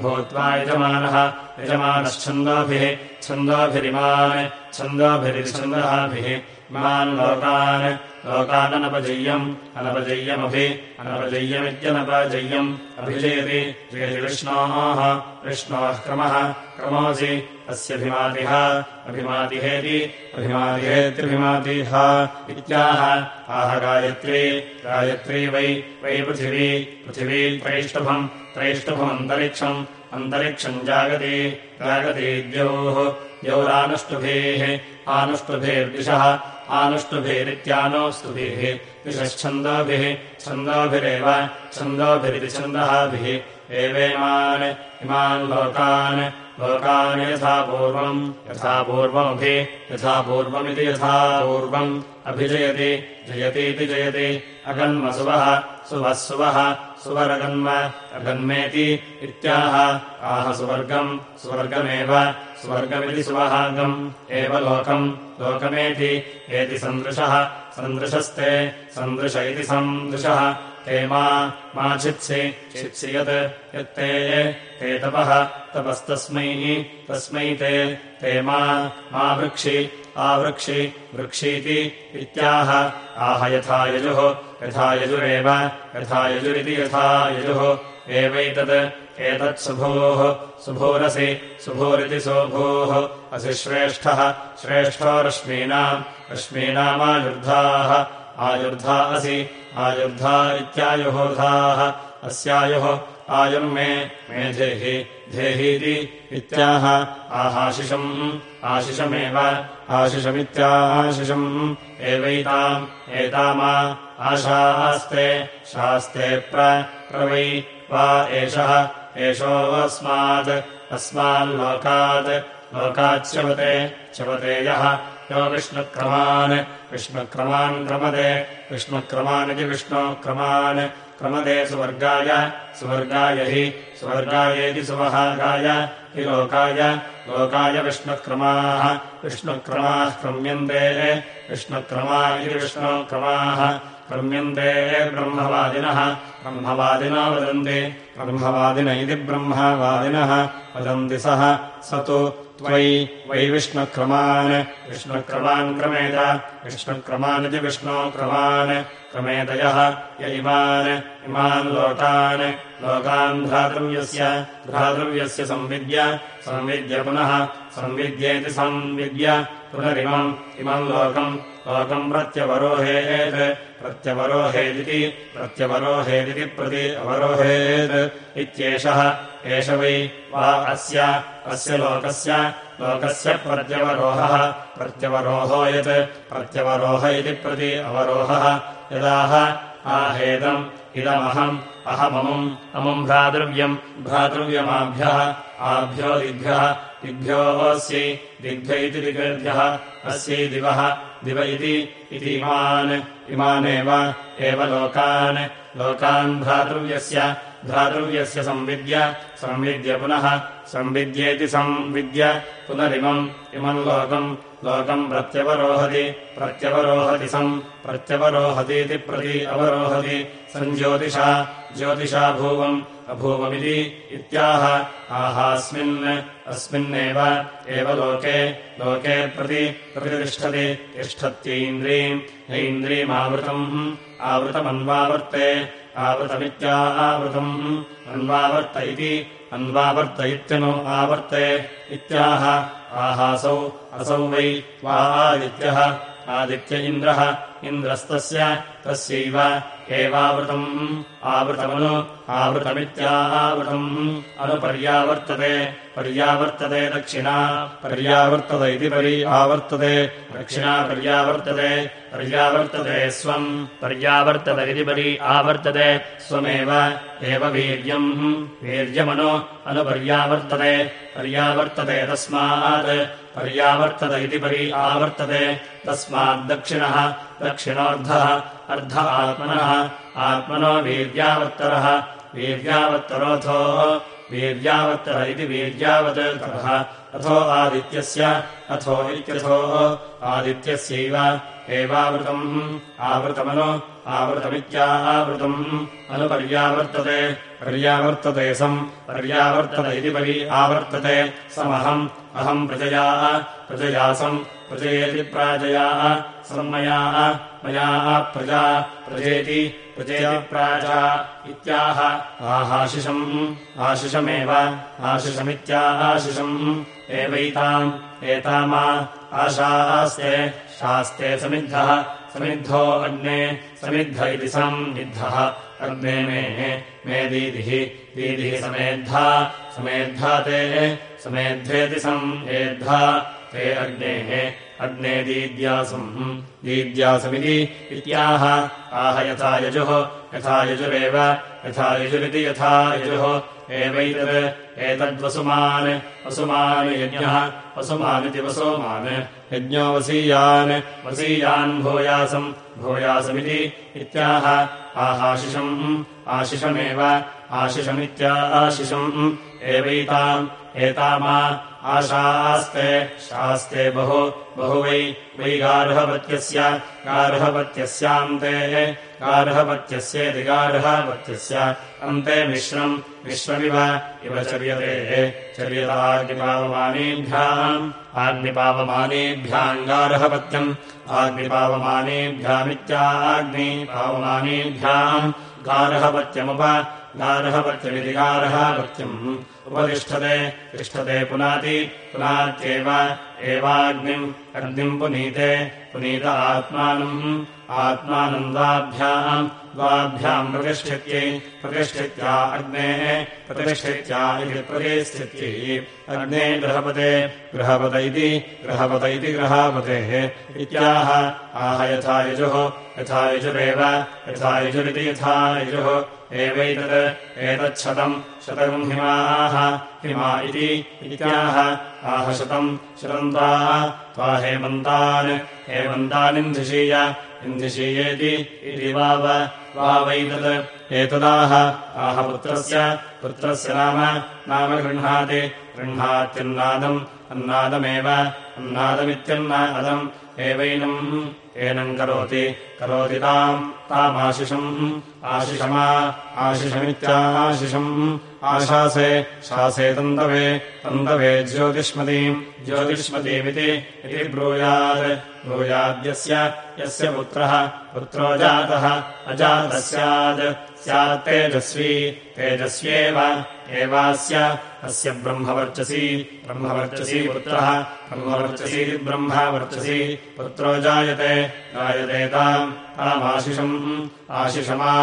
भूत्वा यजमानः यजमानश्छन्दोभिः छन्दोभिरिमान् छन्दोभिरिति छन्दःभिः इमान् लोकान् लोकाननपजय्यम्। अनपजय्यमभि अनपजय्यमित्यनपजय्यम्। अभिजयति। जयति विष्णोः। विष्णोः क्रमः। क्रमोऽसि। अस्यभिमातिः। अभिमातिहेति। अभिमातिहेत्यभिमातिः। इत्याह। आह गायत्री। गायत्री वै। वै पृथिवी। पृथिवी त्रैष्टुभम्। त्रैष्टुभमन्तरिक्षम् अन्तरिक्षम्। जागति। जागति द्यौः। आनुष्टुभिर्दिशः आनुष्टुभिरित्यानोऽस्तुभिः दिशच्छन्दोभिः छन्दोभिरेव छन्दोभिरिति छन्दःभिः एवेमान् इमान् लोकान् लोकान् यथा पूर्वम् यथा पूर्वमभि यथा पूर्वमिति यथा पूर्वम्। अभिजयति जयतीति जयति। अगन्मसुवः सुवः सुवः सुवरगन्म अगन्मेति इत्याह। आह सुवर्गम् स्वर्गमेव स्वर्गमिति सुवहागम्। एव लोकम्। लोकमेति एति सन्दृशः। सन्दृशस्ते सन्दृश इति सन्दृशः। ते मा चित्सि। चित्सि यत् यत्ते ते तपः। तपस्तस्मै तस्मै ते। ते मा वृक्षि। आवृक्षि। वृक्षीति इत्याह। आह यथा यजुः। यथा यजुरेव। यथा यजुरिति यथा यजुः। एवैतत् एतत्सुभोः सुभोरसि सुभोरिति सोभोः। असि श्रेष्ठः। श्रेष्ठो रश्मीनाम्। रश्मीनामायुर्धाः। आयुर्धा असि। आयुर्धा इत्यायुहोधाः। अस्यायुः आयुर्मे मे। धेहि। धेहीति इत्याह। आहाशिषम्। आशिषमेव। आशिषमित्याशिषम् एवैताम्। एतामा। आशास्ते। शास्ते प्रवै वा एषः एषोऽस्मात् अस्माल्लोकात् लोकाच्यवते च्यवते यः। यो विष्णुक्रमान् विष्णुक्रमान् क्रमदे विष्णुक्रमानिति विष्णुक्रमान् क्रमदे सुवर्गाय सुवर्गाय हि स्वर्गायेति सुवहागाय हि लोकाय लोकाय विष्णुक्रमाः विष्णुक्रमाः क्रम्यन्ते विष्णुक्रमा इति विष्णुक्रमाः क्रम्यन्ते ब्रह्मवादिनः। ब्रह्मवादिनो वदन्ति। ब्रह्मवादिन इति ब्रह्मवादिनः। वदन्ति सः। स तु त्वयि वै विष्णुक्रमान्। विष्णुक्रमान् क्रमेद विष्णुक्रमानिति विष्णुक्रमान्। क्रमेदयः य इमान्। इमान् लोकान्। लोकान् भ्रातृव्यस्य। भ्रातृव्यस्य संविद्य। संविद्य पुनः। संविद्येति संविद्य। पुनरिमम्। इमम् लोकम्। लोकम् प्रत्यवरोहेत् प्रत्यवरोहेदिति प्रत्यवरोहेदिति प्रति अवरोहेत् इत्येषः एष वै वा अस्य अस्य लोकस्य लोकस्य प्रत्यवरोहः प्रत्यवरोहो यत् प्रत्यवरोह इति प्रति अवरोहः यदाह आहेदम् इदमहम् अहममुम् अमुम् भ्रातृव्यम् भ्रातृव्यमाभ्यः आभ्यो दिग्भ्यः दिग्भ्योऽस्यै दिग्भ्य इति दिग्भ्यः अस्यै दिवः दिव इति इमान् इमानेव एव लोकान्। लोकान् भ्रातृव्यस्य भ्रातृव्यस्य संविद्य संविद्य पुनः। संविद्येति संविद्य पुनरिमम् इमम् लोकम्। लोकम् प्रत्यवरोहति प्रत्यवरोहति सम् प्रत्यवरोहतीति प्रति अवरोहति सञ्ज्योतिषा ज्योतिषा भूवम् अभूवमिति इत्याह। आहास्मिन् अस्मिन्नेव एव लोके लोके प्रति प्रतिष्ठति तिष्ठत्यैन्द्रीम् ऐन्द्रीमावृतम् आवृतमन्वावर्ते आवृतमित्या आवृतम् अन्वावर्त इति अन्वावर्त इत्यनु आवर्ते इत्याह। आहासौ असौ वै वा आदित्यः आदित्य इन्द्रः इन्द्रस्तस्य तस्यैव एवावृतम् आवृतमनु आवृतमित्यावृतम् अनुपर्यावर्तते पर्यावर्तते दक्षिणा पर्यावर्तत इति परि आवर्तते। दक्षिणा पर्यावर्तते पर्यावर्तते स्वम्। पर्यावर्तत इति परि आवर्तते स्वमेव एव वीर्यम्। वीर्यमनु अनुपर्यावर्तते पर्यावर्तते तस्मात्। पर्यावर्तत इति परि आवर्तते तस्माद्दक्षिणः दक्षिणोऽर्धः अर्ध आत्मनः आत्मनो वीर्यावर्तरः वीर्यावत्तरोऽथो वीर्यावत्तर इति वीर्यावतरः अथो आदित्यस्य अथो इत्यथो आदित्यस्यैव। एवावृतम् आवृतमनु आवृतमित्यावृतम् अनुपर्यावर्तते पर्यावर्तते सम्। पर्यावर्तत इति परि आवर्तते समहम्। अहम् प्रजया प्रजयासम् प्रजयेति प्राजया सम्मया मया प्रजा प्रजेति प्रजेतिप्राजा इत्याह आहाशिषम् आशिषमेव आशिषमित्याशिषम् एवैताम् एतामा आशास्ते शास्ते समिद्धः समिद्धो अग्ने समिद्ध इति समिद्धः अग्ने मे मे दीदिः दीदिः समेद्धा समेद्धा ते समेद्धेति समेद्धा ते अग्नेः अग्ने दीद्यासम्। दीद्यासमिति इत्याह। आह यथा यजुः यथा यजुरेव यथा यजुरिति यथा यजुः। एवैतत् एतद्वसुमान् वसुमान् यज्ञः वसुमानिति वसोमान्। यज्ञो वसीयान् वसीयान् भूयासम् भूयासमिति इत्याह। आहाशिषम् आशिषमेव आशिषमित्याशिषम् एवैताम् एतामा आशास्ते शास्ते बहु बहु वै वै गार्हपत्यस्य गार्हपत्यस्यान्ते गार्हपत्यस्येति गार्हपत्यस्य अन्ते मिश्रम् विश्वमिव इव चर्यते चर्यताग्निपावमानेभ्याम् आग्निपावमानेभ्याम् गार्हपत्यम् आग्निपावमानेभ्यामित्याग्निपावमानेभ्याम् गार्हपत्यमुप गार्हपत्यमिति गार्हपत्यम् उपतिष्ठते तिष्ठते पुनाति पुनात्येव एवाग्निम् अग्निम् पुनीते पुनीत आत्मानम् आत्मानम् द्वाभ्याम् द्वाभ्याम् प्रतिष्ठित्यै प्रतिष्ठित्या अग्नेः प्रतिष्ठित्या इति प्रतिष्ठित्यै अग्ने गृहपते गृहपत इति गृहपत इति गृहापतेः इत्याह आह यथा यजुः यथा यजुरेव यथा यजुरिति यथा यजुः एवैतत् एतच्छतम् शतम् हिमाः हिमा इति इत्याह। आह शतम् शतम् त्वा हेमन्तान्। हेमन्तानिन्धिषीय। इन्धिषीयेति इति वाव। वावैतत् एतदाह। आह पुत्रस्य। पुत्रस्य नाम। नाम गृह्णाति। गृह्णात्यन्नादम्। अन्नादमेव। अन्नादमित्यन्नादम्। एवैनम्। एनम् करोति। करोति ताम् तामाशिषम् आशिषमा आशिषमित्याशिषम् आशासे शासे तन्तवे तन्तवे ज्योतिष्मतीम् ज्योतिष्मतीमिति इति ब्रूयात्। ब्रूयाद्यस्य यस्य पुत्रः पुत्रो जातः अजातः स्यात् स्यात्तेजस्वी तेजस्व्येव एवास्य अस्य ब्रह्मवर्चसी ब्रह्मवर्चसी पुत्रः ब्रह्मवर्चसी पुत्रो जायते जायते ताम् तामाशिषम् आशिषमा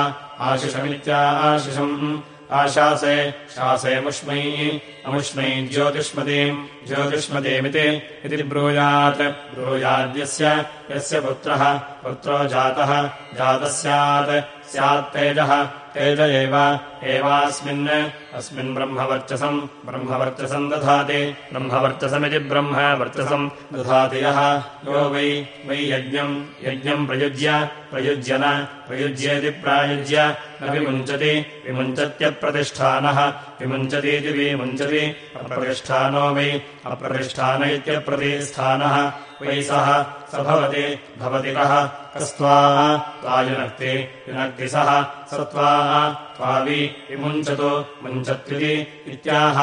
आशिषमित्याशिषम् आशासे शासेमुष्मै अमुष्मै ज्योतिष्मतीम् ज्योतिष्मतीमिति इति ब्रूयात् ब्रूयाद्यस्य यस्य पुत्रः पुत्रो जातः जातः स्यात् स्यात्तेजः तेज एव एवास्मिन् अस्मिन् ब्रह्मवर्चसम् ब्रह्मवर्चसम् दधाति ब्रह्मवर्चसमिति ब्रह्म वर्चसम् दधाति यः। यो वै वै यज्ञम् यज्ञम् प्रयुज्य प्रयुज्य न प्रयुज्येति प्रायुज्य न विमुञ्चति विमुञ्चत्यप्रतिष्ठानः विमुञ्चतीति विमुञ्चति अप्रतिष्ठानो वै अप्रतिष्ठान इत्यप्रतिष्ठानः वै सः स भवति। भवति कः? कस्त्वा? त्वायुनक्ति युनक्ति सः। स त्वा? त्वावि विमुञ्चतु। मुञ्चत्विति इत्याह।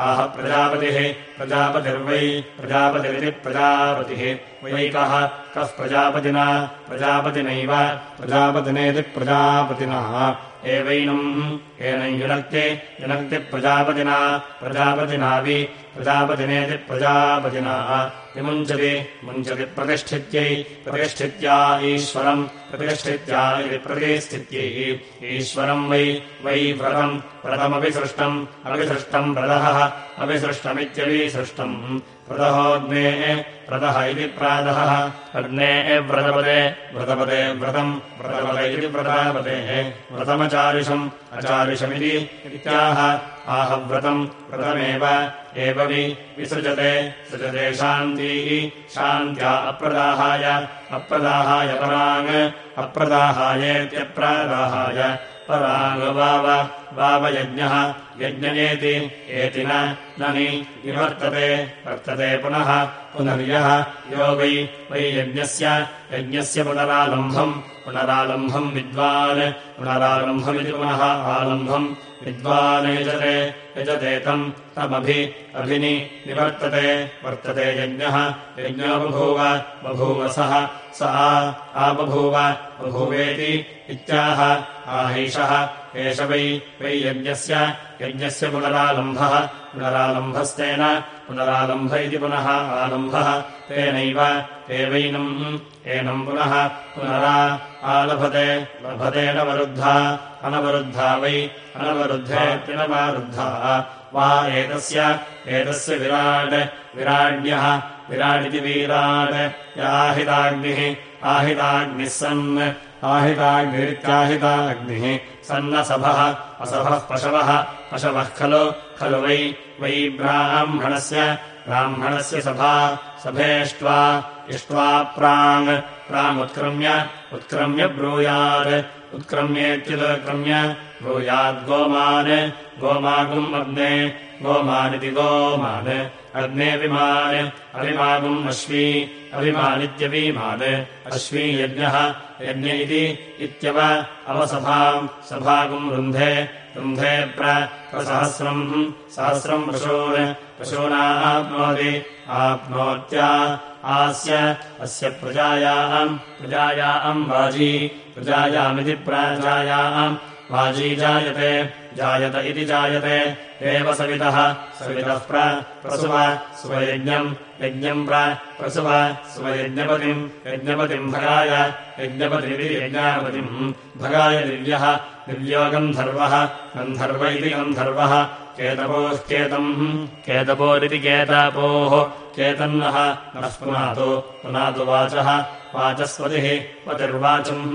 आह प्रजापतिः। प्रजापतिर्वै। प्रजापतिरिति प्रजापतिः। वैकः कः प्रजापतिना? प्रजापतिनैव। प्रजापतिनेति प्रजापतिनः एवैनम्। एनम् युनक्ति युनक्ति प्रजापतिना प्रजापतिनावि प्रजापतिनेति प्रजापतिना। विमुञ्चति मुञ्चति प्रतिष्ठित्यै प्रतिष्ठित्या ईश्वरम् प्रतिष्ठित्या इति प्रतिष्ठित्यै। ईश्वरम् वै वै व्रतम् व्रतमभिसृष्टम् अभिसृष्टम् व्रतः अभिसृष्टमित्यभिसृष्टम् व्रतहोऽग्ने व्रतः इति प्रातः अग्ने व्रतपदे व्रतपदे व्रतम्। व्रतपद इति व्रतापतेः व्रतमचारिषम् अचारिषमिति इत्याह। आह व्रतम् व्रतमेव एव विसृजते। सृजते शान्तिः शान्त्या अप्रदाहाय। अप्रदाहाय पराङ्। अप्रदाहायेत्यप्रदाहाय। पराङ्वाव वावयज्ञः यज्ञयेति एति न निवर्तते वर्तते पुनः पुनर्यः यो वै वै यज्ञस्य यज्ञस्य पुनरालम्भम् पुनरालम्भम् विद्वान् पुनरालम्भमिति पुनः आलम्भम् विद्वान् यजते यजते तम् तमभि अभिनि निवर्तते वर्तते यज्ञः यज्ञो बभूव बभूव सः स आबभूव बभूवेति इत्याह आहैषः एष वै वै यज्ञस्य यज्ञस्य पुनरालम्भः। पुनरालम्भस्तेन पुनरालम्भ इति पुनः आलम्भः। तेनैव एवैनम् एनम् पुनः पुनरा आलभते। लभतेनवरुद्धा अनवरुद्धा वै अनवरुद्धेत्यनवारुद्धा वा एतस्य एतस्य विराट्। विराड्यः विराडिति वीराट्। याहिताग्निः आहिताग्निः सन् आहिताग्निरित्याहिताग्निः सन्नसभः असभः पशवः पशवः खलु खलु वै वै ब्राह्मणस्य ब्राह्मणस्य सभा सभेष्ट्वा इष्ट्वा प्राङ् प्राङ्ुत्क्रम्य उत्क्रम्य ब्रूयात् उत्क्रम्येत्युत्क्रम्य ब्रूयाद्गोमान् गोमागुम् अग्ने गोमानिति गोमान् अग्नेऽभिमान् अश्वी अभिमानित्यभिमान् अश्वी यज्ञः यज्ञ इति इत्यव अवसभाम् सभागुम् रुन्धे रुन्धे प्रसहस्रम् सहस्रम् पशून् पशूनाप्नोति आप्नोत्या आस्य अस्य प्रजायाम् प्रजायाम् वाजी प्रजायामिति प्राजायाम् वाजी जायते जायत इति जायते। एव सवितः। सवितः प्रसुव स्वयज्ञम् यज्ञम् प्रसुव स्वयज्ञपतिम् यज्ञपतिम् भगाय। यज्ञपतिरिति यज्ञापतिम्। भगाय दिव्यः। दिव्यो गन्धर्वः गन्धर्व इति गन्धर्वः। केतपोः केतम् केतपोरिति केतापोः। केतन्नः। नः पुनातु। पुनातु वाचः वाचस्वतिः पतिर्वाचम्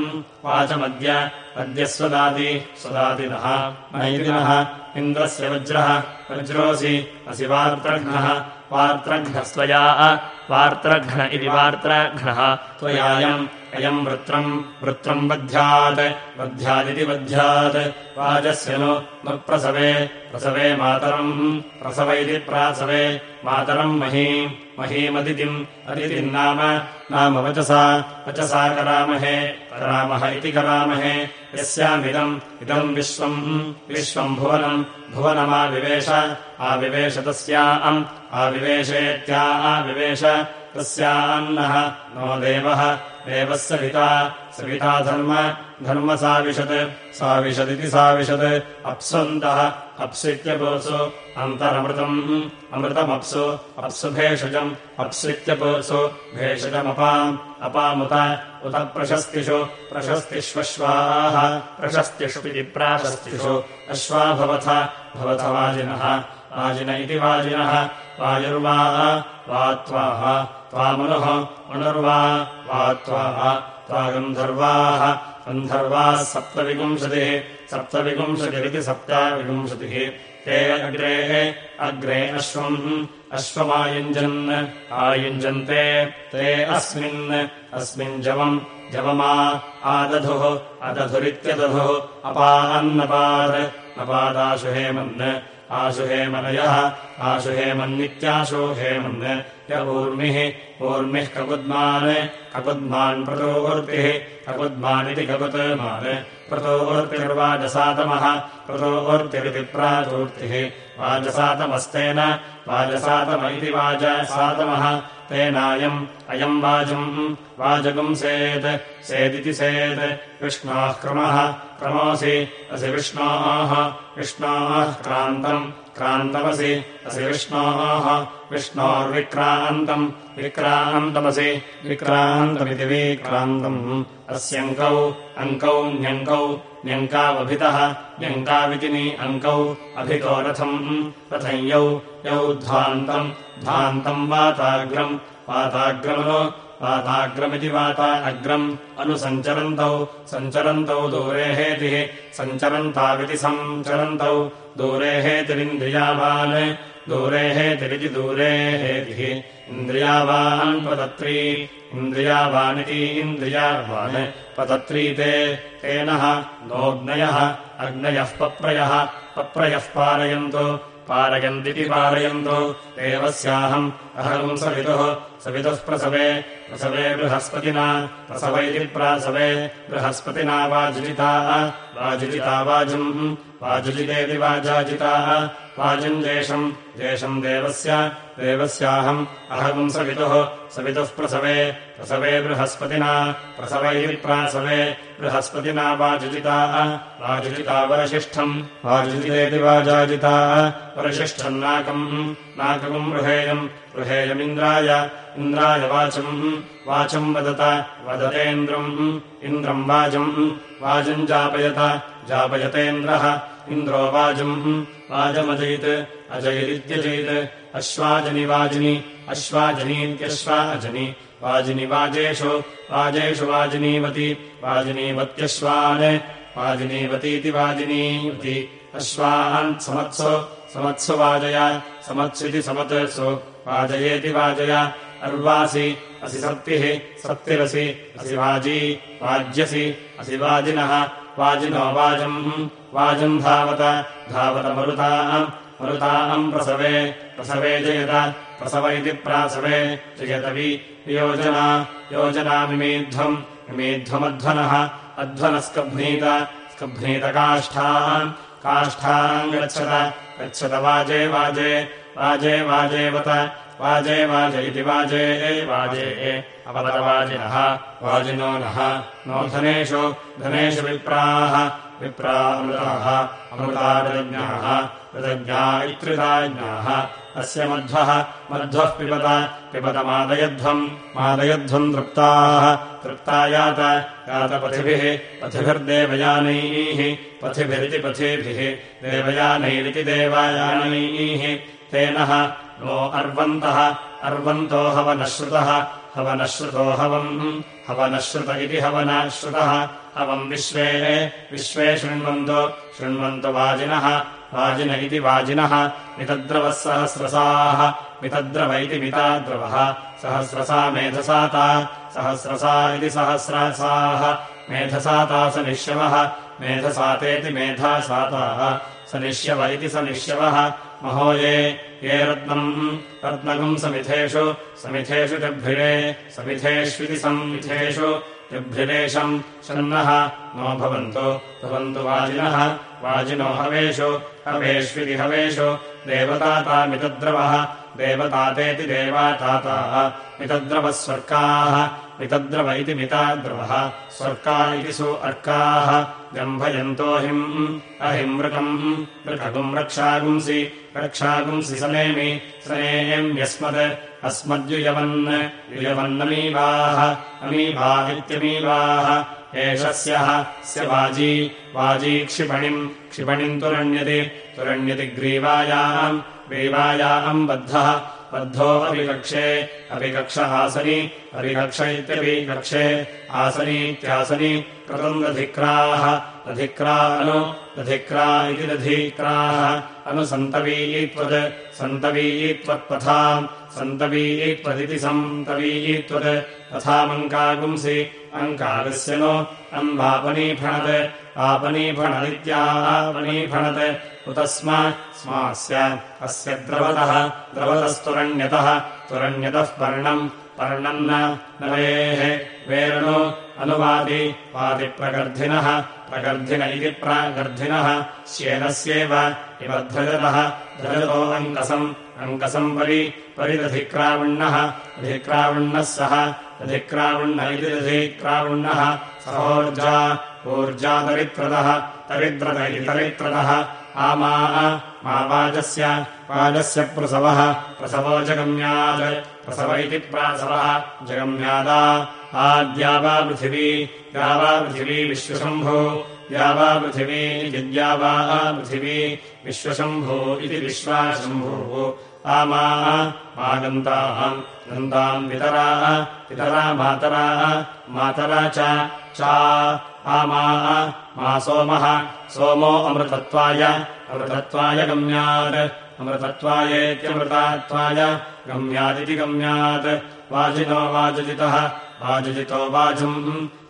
वाचमद्य अद्य स्वदाति स्वदातिनः नैतिनः इन्द्रस्य वज्रः वज्रोऽसि असि वार्त्रघ्नः वार्त्रघ्नस्त्वया वार्त्रघ्न इति वार्त्राघ्नः। त्वयायम् अयम् वृत्रम् वृत्रम् बध्यात् बध्यादिति बध्यात् वाजस्य नु न प्रसवे प्रसवे मातरम् प्रसव इति प्रासवे मातरम् मही महीमदितिम् अदितिम् नाम वचसा वचसा करामहे करामः इति करामहे। यस्यामिदम् इदम् विश्वम् विश्वम् भुवनम् भुवनमाविवेश आविवेश तस्याम् आविवेशेत्या आविवेश तस्यान्नः। नो देवः। देवः सविता सविता धर्म। धर्म साविशत्। साविशदिति साविशत्। अप्सन्तः। अप्सित्यपोसु अन्तरमृतम्। अमृतमप्सु। अप्सु भेषजम् अप्सित्यपोसु भेषजमपाम्। अपामुत। उत प्रशस्तिषु। प्रशस्तिष्वश्वाः। प्रशस्तिष्विति प्राशस्तिषु। अश्वा भवथ। भवथ वाजिनः। वाजिन इति वाजिनः वायुर्वा वा त्वाः त्वामनुः मनुर्वा वा त्वाः त्वा गन्धर्वाः सप्तविपुंशतिः सप्तविपुंशतिरिति सप्ताविपुंशतिः ते अग्रे अग्रे अश्वम् अश्वमायुञ्जन् आयुञ्जन्ते ते अस्मिन् अस्मिन् जवम् जवमा आदधुः अदधुरित्यदधुः अपान्नपात् नपादाशु हेमन् आशु हेमनयः आशु हेमन्नित्याशो हेमन् य ऊर्मिः ऊर्मिः ककुद्मान् ककुद्मान् प्रतोवृत्तिः ककुद्मानिति ककुत्मान् प्रतोवृत्तिर्वाजसातमः प्रतोवृत्तिरिति प्राचूर्तिः वाजसातमस्तेन वाजसातम इति वाजसातमः तेनायम् अयम् वाजम् वाजगुम् सेत् सेदिति सेत् विष्णोः क्रमः क्रमोऽसि असि विष्णोः विष्णोः क्रान्तम् क्रान्तमसि असि विष्णोः विष्णोर्विक्रान्तम् विक्रान्तमसि विक्रान्तमिति विक्रान्तम् अस्यङ्कौ अङ्कौ न्यङ्कौ न्यङ्कावभितः न्यङ्कावितिनि अङ्कौ अभितो रथम् यौ यौ ध्वान्तम् ध्वान्तम् वाताग्रम्। वाताग्रमनो वाताग्रमिति वाता अग्रम्। अनुसञ्चरन्तौ सञ्चरन्तौ दूरे हेतिः। सञ्चरन्ताविति सञ्चरन्तौ दूरे हेतिरिन्द्रियावान्। दूरे हेतिरिति दूरे हेतिः। इन्द्रियावान् पतत्री। इन्द्रियावानिति इन्द्रियावान्। पतत्री ते तेनः नोऽग्नयः। अग्नयः पप्रयः। पप्रयः पारयन्तु पारयन्दिति पारयन्तु। देवस्याहम् अहम् सवितुः। सवितुः प्रसवे। प्रसवे बृहस्पतिना। प्रसव इति प्रासवे। बृहस्पतिना वाजुजिताः। वाजुजिता वाजुम्। वाजुजितेति वाजाजिताः। वाजुम् देशम् देशम् देवस्य। देवस्याहम् अहम् सवितुः। सवितुः प्रसवे। प्रसवे बृहस्पतिना। प्रसव इति प्रासवे बृहस्पतिना वाजुजिताः वाजुजिता वरशिष्ठम्। वाजुजितेति वाजाजिताः वरशिष्ठम् नाकम्। नाकम् गृहेयम् गृहेयमिन्द्राय इन्द्राय वाचम्। वाचम् वदत वदतेन्द्रम्। इन्द्रम् वाजम् वाजम् जापयत जापयतेन्द्रः। इन्द्रो वाजम् वाजमजयित् अजयदित्यजयित् अश्वाजनि वाजिनि अश्वाजनीत्यश्वाजनि। वाजिनि वाजेषु वाजेषु वाजिनीवति वाजिनीवत्यश्वान् वाजिनीवतीति वाजिनीवति। अश्वान् समत्सु समत्सु वाजय समत्सिति समत्सु। वाजयेति वाजय अर्वासि असि सप्तिः सप्तिरसि असि वाजी वाज्यसि असि वाजिनः वाजिनो वाजम् वाजम् धावत धावत मरुताम् मरुताम् प्रसवे प्रसवे जयत प्रसव इति प्रासवे जयतवि योजना योजनामिमीध्वम् इमीध्वमध्वनः अध्वनस्कभ्नीत स्कभ्नीतकाष्ठाम् काष्ठाम् गच्छत गच्छत वाजे वाजे वाजे वाजेवत वाजे वाज इति वाजे वाजे अवतवाजिनः वाजिनो नः नो धनेषु धनेषु विप्राः विप्रामृताः अमृताविदज्ञाः विदज्ञा इत्रिताज्ञाः अस्य मध्वः मध्वः पिबत पिबतमादयध्वम् मादयध्वम् तृप्ताः। तृप्ता यात यातपथिभिः पथिभिर्देवयानैः पथिभिरिति पथिभिः देवयानैरिति देवयानैः। तेनः नो अर्वन्तः अर्वन्तो हवनश्रुतः हवनश्रुतो हवम् हवनश्रुत इति हवनश्रुतः। हवम् विश्वे विश्वे शृण्वन्तो शृण्वन्तो वाजिनः वाजिन इति वाजिनः मितद्रवः सहस्रसाः मितद्रव इति मिताद्रवः सहस्रसा मेधसाता सहस्रसा इति सहस्रसाः मेधसाता स निश्यवः मेधसातेति मेधासाताः स निश्यव इति स निश्यवः महो ये ये रत्नम् रत्नकम् समिथेषु समिथेषु जभ्रिरे समिथेष्विति संविथेषु जभ्रिरेशम् शन्नः नो भवन्तु भवन्तु वाजिनः वाजिनो हवेषु हवेष्विति हवेषु देवतातामितद्रवः देवतातेति देवाताताः मितद्रवः स्वर्गाः मितद्रव इति मिताद्रवः स्वर्का इति सु अर्काः गम्भयन्तोऽहिम् अहिमृकम् मृकगुम् रक्षागुंसि रक्षागुंसि सनेमि सनेम्यस्मत् अस्मद्युयवन् युयवन्नमीवाः अमीवा इत्यमीवाः एषस्यः। स्य वाजी। वाजी क्षिपणिम्। क्षिपणिम् तुरण्यति। तुरण्यति ग्रीवायाम्। ग्रीवायाम् बद्धः। बद्धो अभिकक्षे। अभिकक्ष आसनि अभिकक्ष इत्यभिकक्षे आसनीत्यासनि कृतम् अधिक्रा अनु। दधिक्रा इति दधिक्राः अनुसन्तवीयीत्वत् सन्तवीयीत्वत्पथाम्। सन्तवीयीत्वदिति सन्तवीयीत्वत्। तथामङ्कागुंसि अङ्कागस्य नो अम्बापनीफणत् आपनीफणदित्यापनीफणत् उत स्म स्मास्य अस्य द्रवतः द्रवतस्तुरण्यतः तुरण्यतः पर्णम् पर्णम् न वेः वेरणु अनुवादि वादिप्रगर्धिनः प्रगर्धिन इति प्रागर्धिनः श्येनस्येव इव ध्वजतः ध्वजतो अङ्कसम् अङ्कसम् परि परिदधिक्रावण्णः अधिक्रावण्णः सः दधिक्रावण्ण इति दधिक्रावण्णः सहोर्जा ऊर्जातरित्रतः तरिद्रत इति तरित्रतः आमा मा वाजस्य वाजस्य प्रसवः प्रसवो जगम्यात् प्रसव इति प्रासवः जगम्यादा। आद्यावा पृथिवी यावा पृथिवी विश्वशम्भो यावा पृथिवी यद्यावा पृथिवी विश्वशम्भो इति विश्वाशम्भुः आमा मा गन्ताम् पितरा पितरा मातरा मातरा च आमा मा सोमः सोमो अमृतत्वाय अमृतत्वाय गम्यात् अमृतत्वायेत्यमृतात्वाय गम्यादिति गम्यात् वाजिनो वाजजितः वाजजितो वाजम्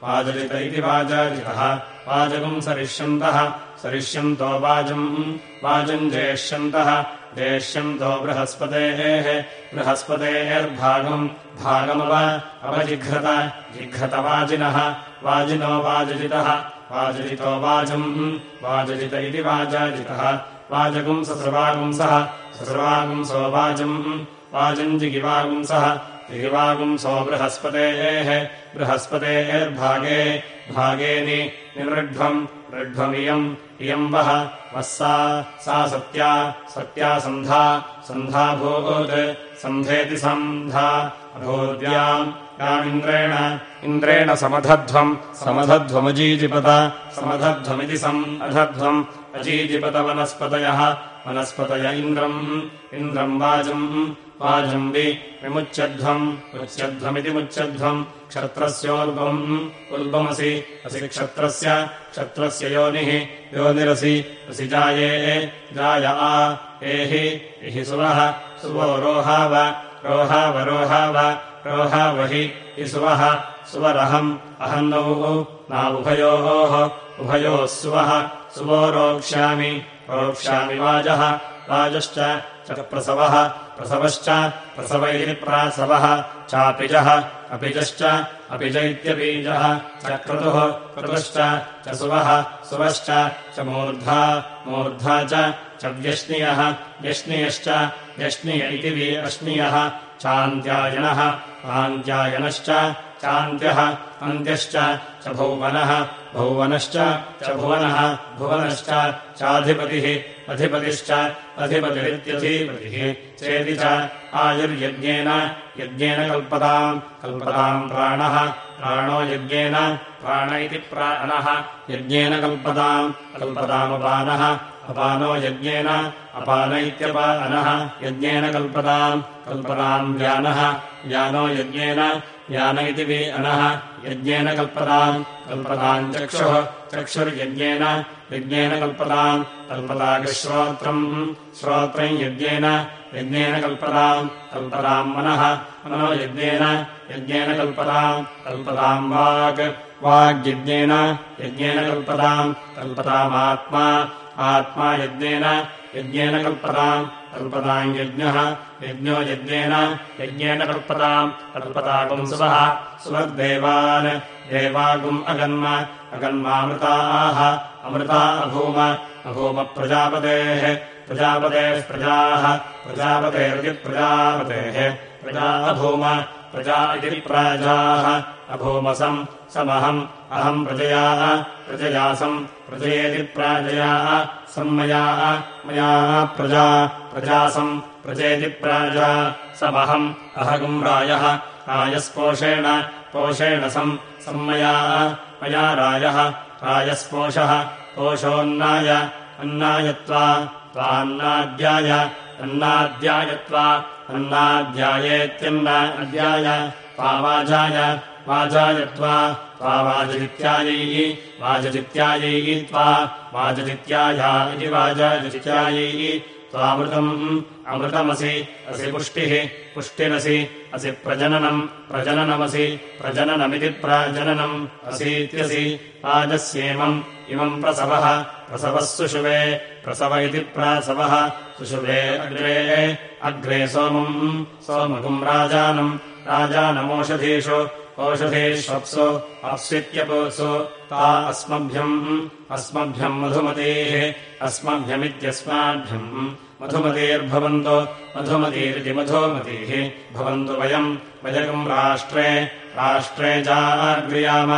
वाजजित इति वाजाजितः वाजकम् सरिष्यन्तः। सरिष्यन्तो वाजम् वाजम् जेष्यन्तः जेष्यन्तो बृहस्पतेः। बृहस्पतेर्भागम् भागमव अवजिघ्रत जिघ्रतवाजिनः वाजिनो। वाजजितः। वाजजितो वाजम् वाजजित इति वाजाजितः। वाजकुम् ससृवागुंसः ससृवागुंसो वाजम् वाजम् जिगिवागुंसः। जिगिवागुंसो बृहस्पतेः। बृहस्पतेर्भागे भागेनि मृढ्वमियम् इयम् वः वः सा सत्या सत्या सन्धा सन्धाभूत् सन्धेति सन्धा अभूद्याम् यामिन्द्रेण इन्द्रेण समधध्वम् समधध्वमजीजिपत समधध्वमिति सम् अधध्वम् अजीजिपत वनस्पतयः वनस्पतय इन्द्रम् इन्द्रम् वाजम् वाजम् वि विमुच्यध्वम् मुच्यध्वमिति मुच्यध्वम् क्षत्रस्योल्बम् उल्बमसि असि क्षत्रस्य क्षत्रस्य योनिः योनिरसि असि जाये जाय एहि इहि सुवः सुवो रोहाव रोहावरोहाव रोहावहि इसुवः सुवरहम् अहन्नौ नावुभयोः उभयोः सुवः सुवो रोक्ष्यामि रोक्ष्यामि वाजः वाजश्च च प्रसवः प्रसवश्च प्रसव इति प्रासवः चापिजः अपिजश्च अपिज इत्यबीजः च क्रतुः क्रतुश्च च सुवः सुवश्च च मूर्धा मूर्धा च व्यश्नियः व्यश्नियश्च व्यश्निय इति वि अश्नियः चान्त्यायनः आन्त्यायनश्च चान्त्यः अन्त्यश्च च भौवनः भौवनश्च च भुवनः भुवनश्च चाधिपतिः अधिपतिश्च अधिपतिरित्यधिपतिः चेति च आयुर्यज्ञेन यज्ञेन कल्पताम् कल्पताम् प्राणः प्राणो यज्ञेन प्राण इति प्राणः यज्ञेन कल्पताम् कल्पतामपानः अपानो यज्ञेन अपान इत्यपानः यज्ञेन कल्पताम् कल्पताम् व्यानः व्यानो यज्ञेन यान इति वि अनः यज्ञेन कल्पताम् कल्पताम् चक्षुः चक्षुर्यज्ञेन यज्ञेन कल्पताम् कल्पताग्श्रोत्रम् श्रोत्रम् यज्ञेन यज्ञेन कल्पताम् कल्पताम् मनः मनो यज्ञेन यज्ञेन कल्पताम् कल्पताम् वाक् वाग्यज्ञेन यज्ञेन कल्पताम् कल्पतामात्मा आत्मा यज्ञेन यज्ञेन कल्पताम् कल्पताम् यज्ञः यज्ञो यज्ञेन यज्ञेन कल्पताम् कल्पतागुम् सुवः सुवर्देवान् देवागुम् अगन्म अगन्मामृताः अमृता अभूम अभूम प्रजापतेः प्रजापतेः प्रजाः प्रजापतेरिति प्रजापतेः प्रजा अभूम प्रजा इति प्राजाः अभूमसम् समहम् अहम् प्रजया प्रजयासम् प्रजयेति प्राजया सम्मया मया प्रजा प्रजासम् प्रजेति प्राजा समहम् अहगुम् रायः रायस्पोषेण पोषेण सम् सम्मया मया रायः रायस्पोषः पोषोऽन्नाय अन्नायत्वा त्वान्नाद्याय अन्नाद्यायत्वा अन्नाध्यायेत्यन्ना अद्याय त्वावाजाय वाजायत्वा त्वावाजदित्यायैः वाजदित्यायैः त्वा वाजदित्याया इति वाजाजदित्यायैः त्वामृतम् अमृतमसि असि पुष्टिः पुष्टिरसि असि प्रजननम् प्रजननमसि प्रजननमिति प्राजननम् असीत्यसि वाजस्येमम् इमम् प्रसवः प्रसवः सुषुवे प्रसव इति प्रासवः सुषुवे अग्रे अग्रे सोमम् सोमकुम् राजानम् राजानमोषधीषु ओषधीष्वप्सु अप्सित्यपोसु ता अस्मभ्यम् अस्मभ्यम् मधुमतेः अस्मभ्यमित्यस्माभ्यम्। मधुमतीर्भवन्तु मधुमतीरिति मधुमतीः भवन्तु वयम् वयगम् राष्ट्रे राष्ट्रे जाग्रियाम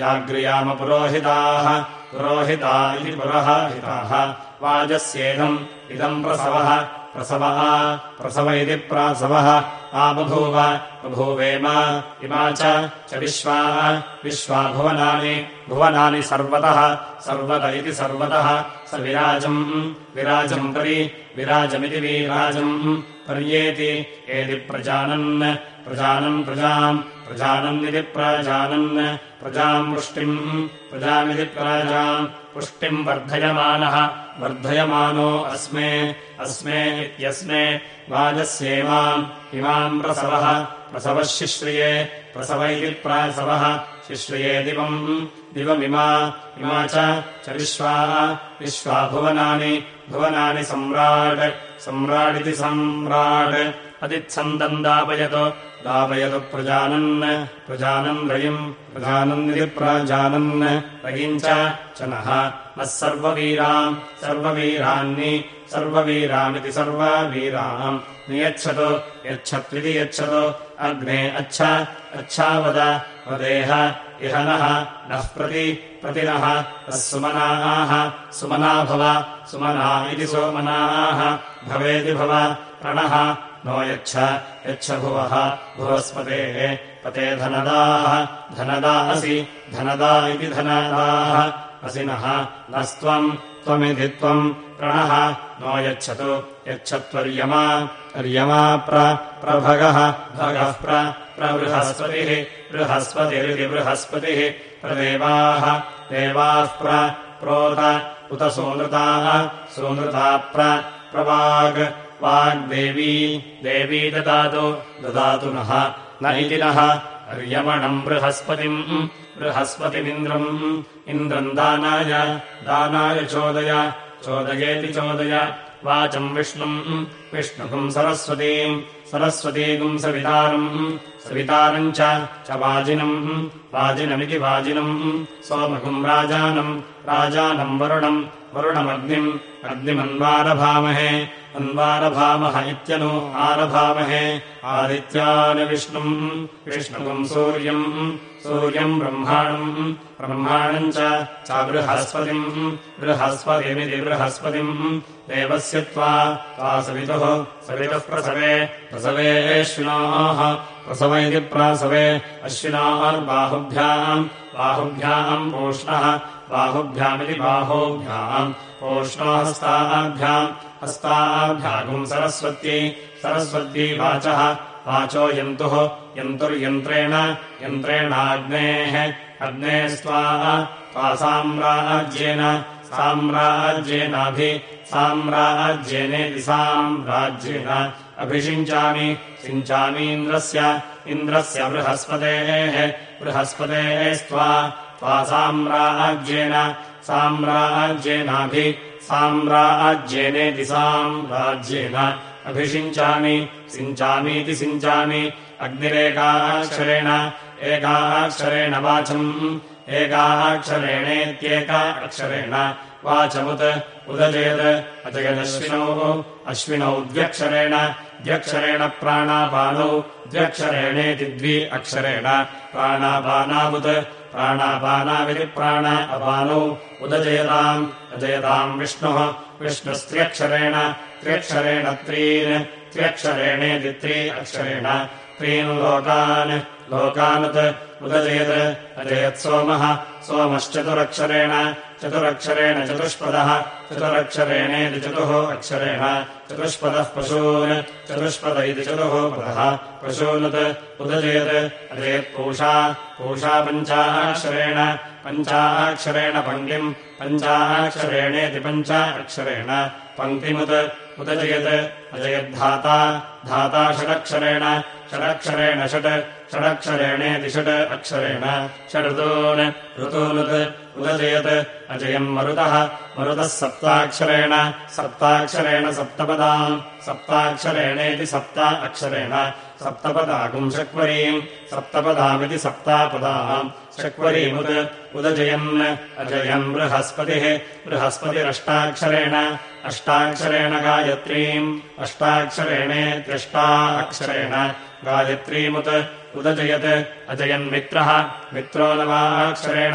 जाग्रियाम पुरोहिताः पुरोहिता इति पुरोहिताः वाजस्येदम् इदम् प्रसवः प्रसवः प्रसव इति प्रासवः आबभूव बभूवेम इमा च विश्वा विश्वा भुवनानि भुवनानि सर्वतः सर्वत इति सर्वतः स विराजम् विराजम् परि विराजमिति विराजम् पर्येति एति प्रजानन् प्रजानन् प्रजाम् प्रजानन्निति प्रजानन् प्रजाम् पुष्टिम् प्रजामिति प्राजाम् पुष्टिम् वर्धयमानः वर्धयमानो अस्मे अस्मे इत्यस्मे वाजस्येमाम् इमाम् प्रसवः प्रसवः शिश्रिये प्रसव इति प्रासवः शिश्रिये दिवम् दिवमिमा इमा च विश्वा विश्वा भुवनानि भुवनानि सम्राट् सम्राडिति सम्राट् अतित्सन्दम् दापयतु प्रजानन् प्रजानन् रयिम् प्रजानन्निति प्राजानन् रयिम् च नः नः सर्ववीराम् सर्ववीरान्नि सर्ववीरामिति सर्ववीराम्। नियच्छतु यच्छत्विति यच्छतु अग्ने अच्छ अच्छावद वदेह इह नः नः प्रति प्रतिनः सुमनाः सुमना भव सुमना इति सोमनाः। भवेति भव प्रणः नो यच्छ यच्छ भुवः भुवस्पतेः पते धनदाः धनदा असि धनदा इति धनदाः असि नः नस्त्वम् त्वमिति त्वम् प्रणः नो यच्छतु यच्छत्वर्यमा अर्यमा प्रभगः भगः प्रबृहस्पतिः बृहस्पतिरिति बृहस्पतिः प्रदेवाः देवाः प्रोत उत सोनृताः सोनृता प्रवाग् वाग्देवी देवी ददातु ददातु नः न इति नः अर्यमणम् बृहस्पतिम् बृहस्पतिमिन्द्रम्। इन्द्रम् दानाय दानाय चोदय चोदयेति चोदय। वाचम् विष्णुम् विष्णुकुम् सरस्वतीम् सरस्वतीकुम् सवितारम् सवितारम् च वाजिनम् वाजिनमिति वाजिनम्। सोमकुम् राजानम् राजानम् वरुणम् वरुणमग्निम् अग्निमन्वारभामहे अन्वारभामः इत्यनु आरभामहे आदित्यानुविष्णुम् विष्णुकम् सूर्यम् सूर्यम् ब्रह्माणम्। ब्रह्माणम् च बृहस्पतिम् बृहस्पतिमिति बृहस्पतिम्। देवस्य त्वा सवितुः। सवितुः प्रसवे। प्रसवेऽश्विनोः प्रसव इति प्रासवे। अश्विनार्बाहुभ्याम्। बाहुभ्याम् पूष्णः। बाहुभ्यामिति बाहोभ्याम्। पोष्णो हस्ताभ्याम्। हस्ताभ्यागुम् सरस्वत्यै सरस्वत्यै वाचः वाचो यन्तुः यन्तुर्यन्त्रेण यन्त्रेणाग्नेः अग्ने स्त्वा साम्राज्येन साम्राज्येनाभि साम्राज्येनेति साम्राज्येन अभिषिञ्चामि सिञ्चामीन्द्रस्य इन्द्रस्य बृहस्पतेः बृहस्पतेः त्वा साम्राज्येन साम्राज्येनाभि साम्राज्येनेति साम्राज्येन अभिषिञ्चामि सिञ्चामीति सिञ्चामि। अग्निरेकाक्षरेण एकाक्षरेण वाचम्। एकाक्षरेणेत्येका अक्षरेण वाचमुत् उदजयत् अजयदश्विनौ अश्विनौ द्व्यक्षरेण। द्व्यक्षरेण प्राणापानौ द्व्यक्षरेणेति द्वि अक्षरेण। प्राणापानावुत् प्राणापानाविति प्राण अपानौ। उदजयताम् अजयताम् विष्णुः। विष्णुस्त्र्यक्षरेण त्र्यक्षरेण त्रीन् त्र्यक्षरेणेति त्रि अक्षरेण। त्रीन् लोकान्। लोकानुत्। उदजयत्। अजयत्सोमः सोमश्चतुरक्षरेण। चतुरक्षरेण चतुष्पदः। चतुरक्षरेणेति चतुः अक्षरेण। चतुष्पदः पशून्। चतुष्पद इति चतुः पदः। पशूनुत्। उदजयत्। अजयत्पूषा पूषा। पञ्चाक्षरेण। पञ्चाक्षरेण पङ्क्तिम्। पञ्चाक्षरेणेति पञ्च अक्षरेण पङ्क्तिमुत् उदजयत् अजयद्धाता धाता षडक्षरेण षडक्षरेण षट् षडक्षरेणेति षट् अक्षरेण षडृतून् ऋतूनुत् उदजयत् अजयम् मरुतः मरुतः सप्ताक्षरेण सप्ताक्षरेण सप्तपदाम् सप्ताक्षरेणेति सप्ता अक्षरेण सप्तपदाकुम् शक्वरीम् सप्तपदामिति सप्तापदाम् शक्वरीमुत् उदजयन् अजयम् बृहस्पतिः बृहस्पतिरष्टाक्षरेण अष्टाक्षरेण गायत्रीम् अष्टाक्षरेणेत्यष्टा अक्षरेण गायत्रीमुत् उदजयत्। अजयन्मित्रः मित्रो। नवाक्षरेण।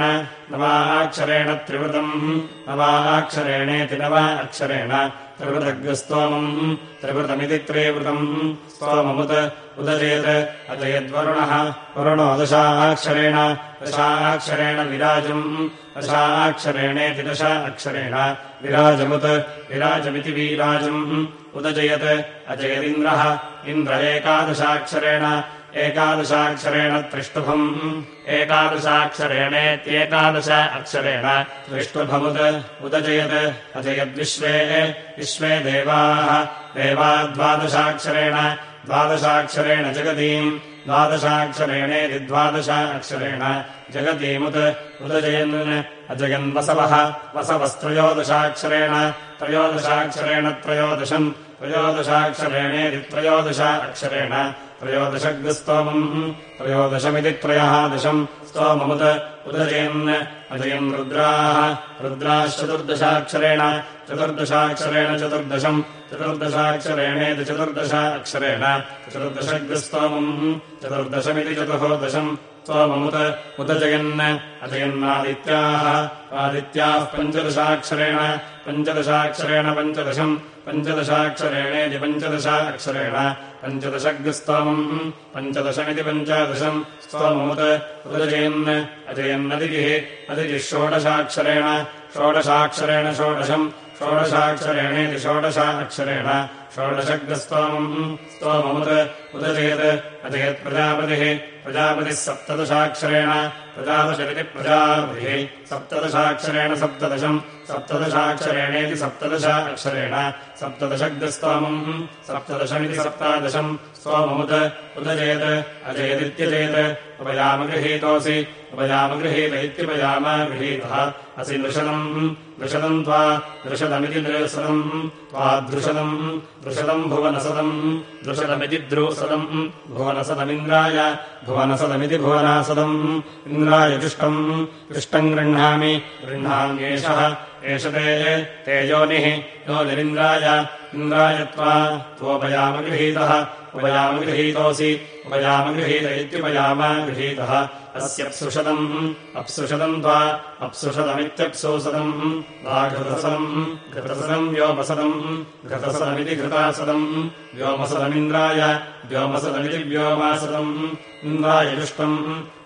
नवाक्षरेण त्रिवृतम् नवाक्षरेणेति नव अक्षरेण। त्रिवृतग्रस्तोमम् त्रिवृतमिति त्रिवृतम् स्तोममुत्। उदजयत्। अजयद्वरुणः। वरुणो दशाक्षरेण। दशाक्षरेण विराजम्। दशाक्षरेणेति दश अक्षरेण। विराजमुत्। विराजमिति वीराजम्। उदजयत्। अजयदिन्द्रः। इन्द्र एकादशाक्षरेण एकादशाक्षरेण त्रिष्टुभम्। एकादशाक्षरेणेत्येकादश अक्षरेण त्रिष्टुभमुत् उदजयत्। अजयद्विश्वे विश्वे देवाः। देवा द्वादशाक्षरेण द्वादशाक्षरेण जगतीम् द्वादशाक्षरेणेति द्वादश अक्षरेण जगतीमुत् उदजयन् अजयन्वसवः वसवस्त्रयोदशाक्षरेण त्रयोदशाक्षरेण त्रयोदशम्। त्रयोदशाक्षरेणेति त्रयोदश अक्षरेण त्रयोदशग्रस्तोमम्। त्रयोदशमिति त्रयः दशम् स्तोममुत् उदजयन् अजयन् रुद्राः। रुद्राश्चतुर्दशाक्षरेण। चतुर्दशाक्षरेण चतुर्दशम्। चतुर्दशाक्षरेणेति चतुर्दश अक्षरेण चतुर्दशग्रस्तोमम्। चतुर्दशमिति चतुर्दशम्। स्तोममुत् उदजयन्। अजयन्नादित्याः। आदित्याः पञ्चदशाक्षरेण। पञ्चदशाक्षरेण पञ्चदशम् पञ्चदशाक्षरेणेति पञ्चदश अक्षरेण पञ्चदशग्रस्तोमम् पञ्चदशमिति पञ्चदशम् स्तोममुत् उदजयन् अजयन्नदितिः अदितिः षोडशाक्षरेण षोडशाक्षरेण षोडशम् षोडशाक्षरेणेति षोडश अक्षरेण षोडशग्रस्तोमम् स्तोममुत् उदजयत् अजयत्प्रजापतिः प्रजापतिः। सप्तदशाक्षरेण प्रजादशमिति प्रजापतिः। सप्तदशाक्षरेण सप्तदशम् सप्तदशाक्षरेणेति सप्तदश अक्षरेण सप्तदशग्रस्तोमम् सप्तदशमिति सप्तादशम् स्तोममुत् उदजयत् अजयदित्यजयत् उपयामगृहीतोऽसि उपयामगृहीत इत्युपयाम गृहीतः। असि नृषदम् नृषदम् त्वा दृषदमिति नृसदम् त्वादृषदम् दृषदम् भुवनसदम् दृषदमिति द्रुसदम् भुवनसदमिन्द्राय भुवनसदमिति भुवनासदम्। इन्द्राय दुष्टम् दुष्टम् गृह्णामि गृह्णाम्येषः एष ते तेजोनिः योनिरिन्द्राय इन्द्राय त्वा त्वोपयामगृहीतः उपयामगृहीतोऽसि उपयामगृहीत इत्युपयाम गृहीतः अस्यप्सुषदम् अप्सुषदम् त्वा। अप्सुषदमित्यप्सुसदम् वा घृतसदम्। घृतसदम् व्योमसदम्। घृतसदमिति घृतासदम्। व्योमसदमिन्द्राय। व्योमसदमिति व्योमासदम्। इन्द्राय दुष्टम्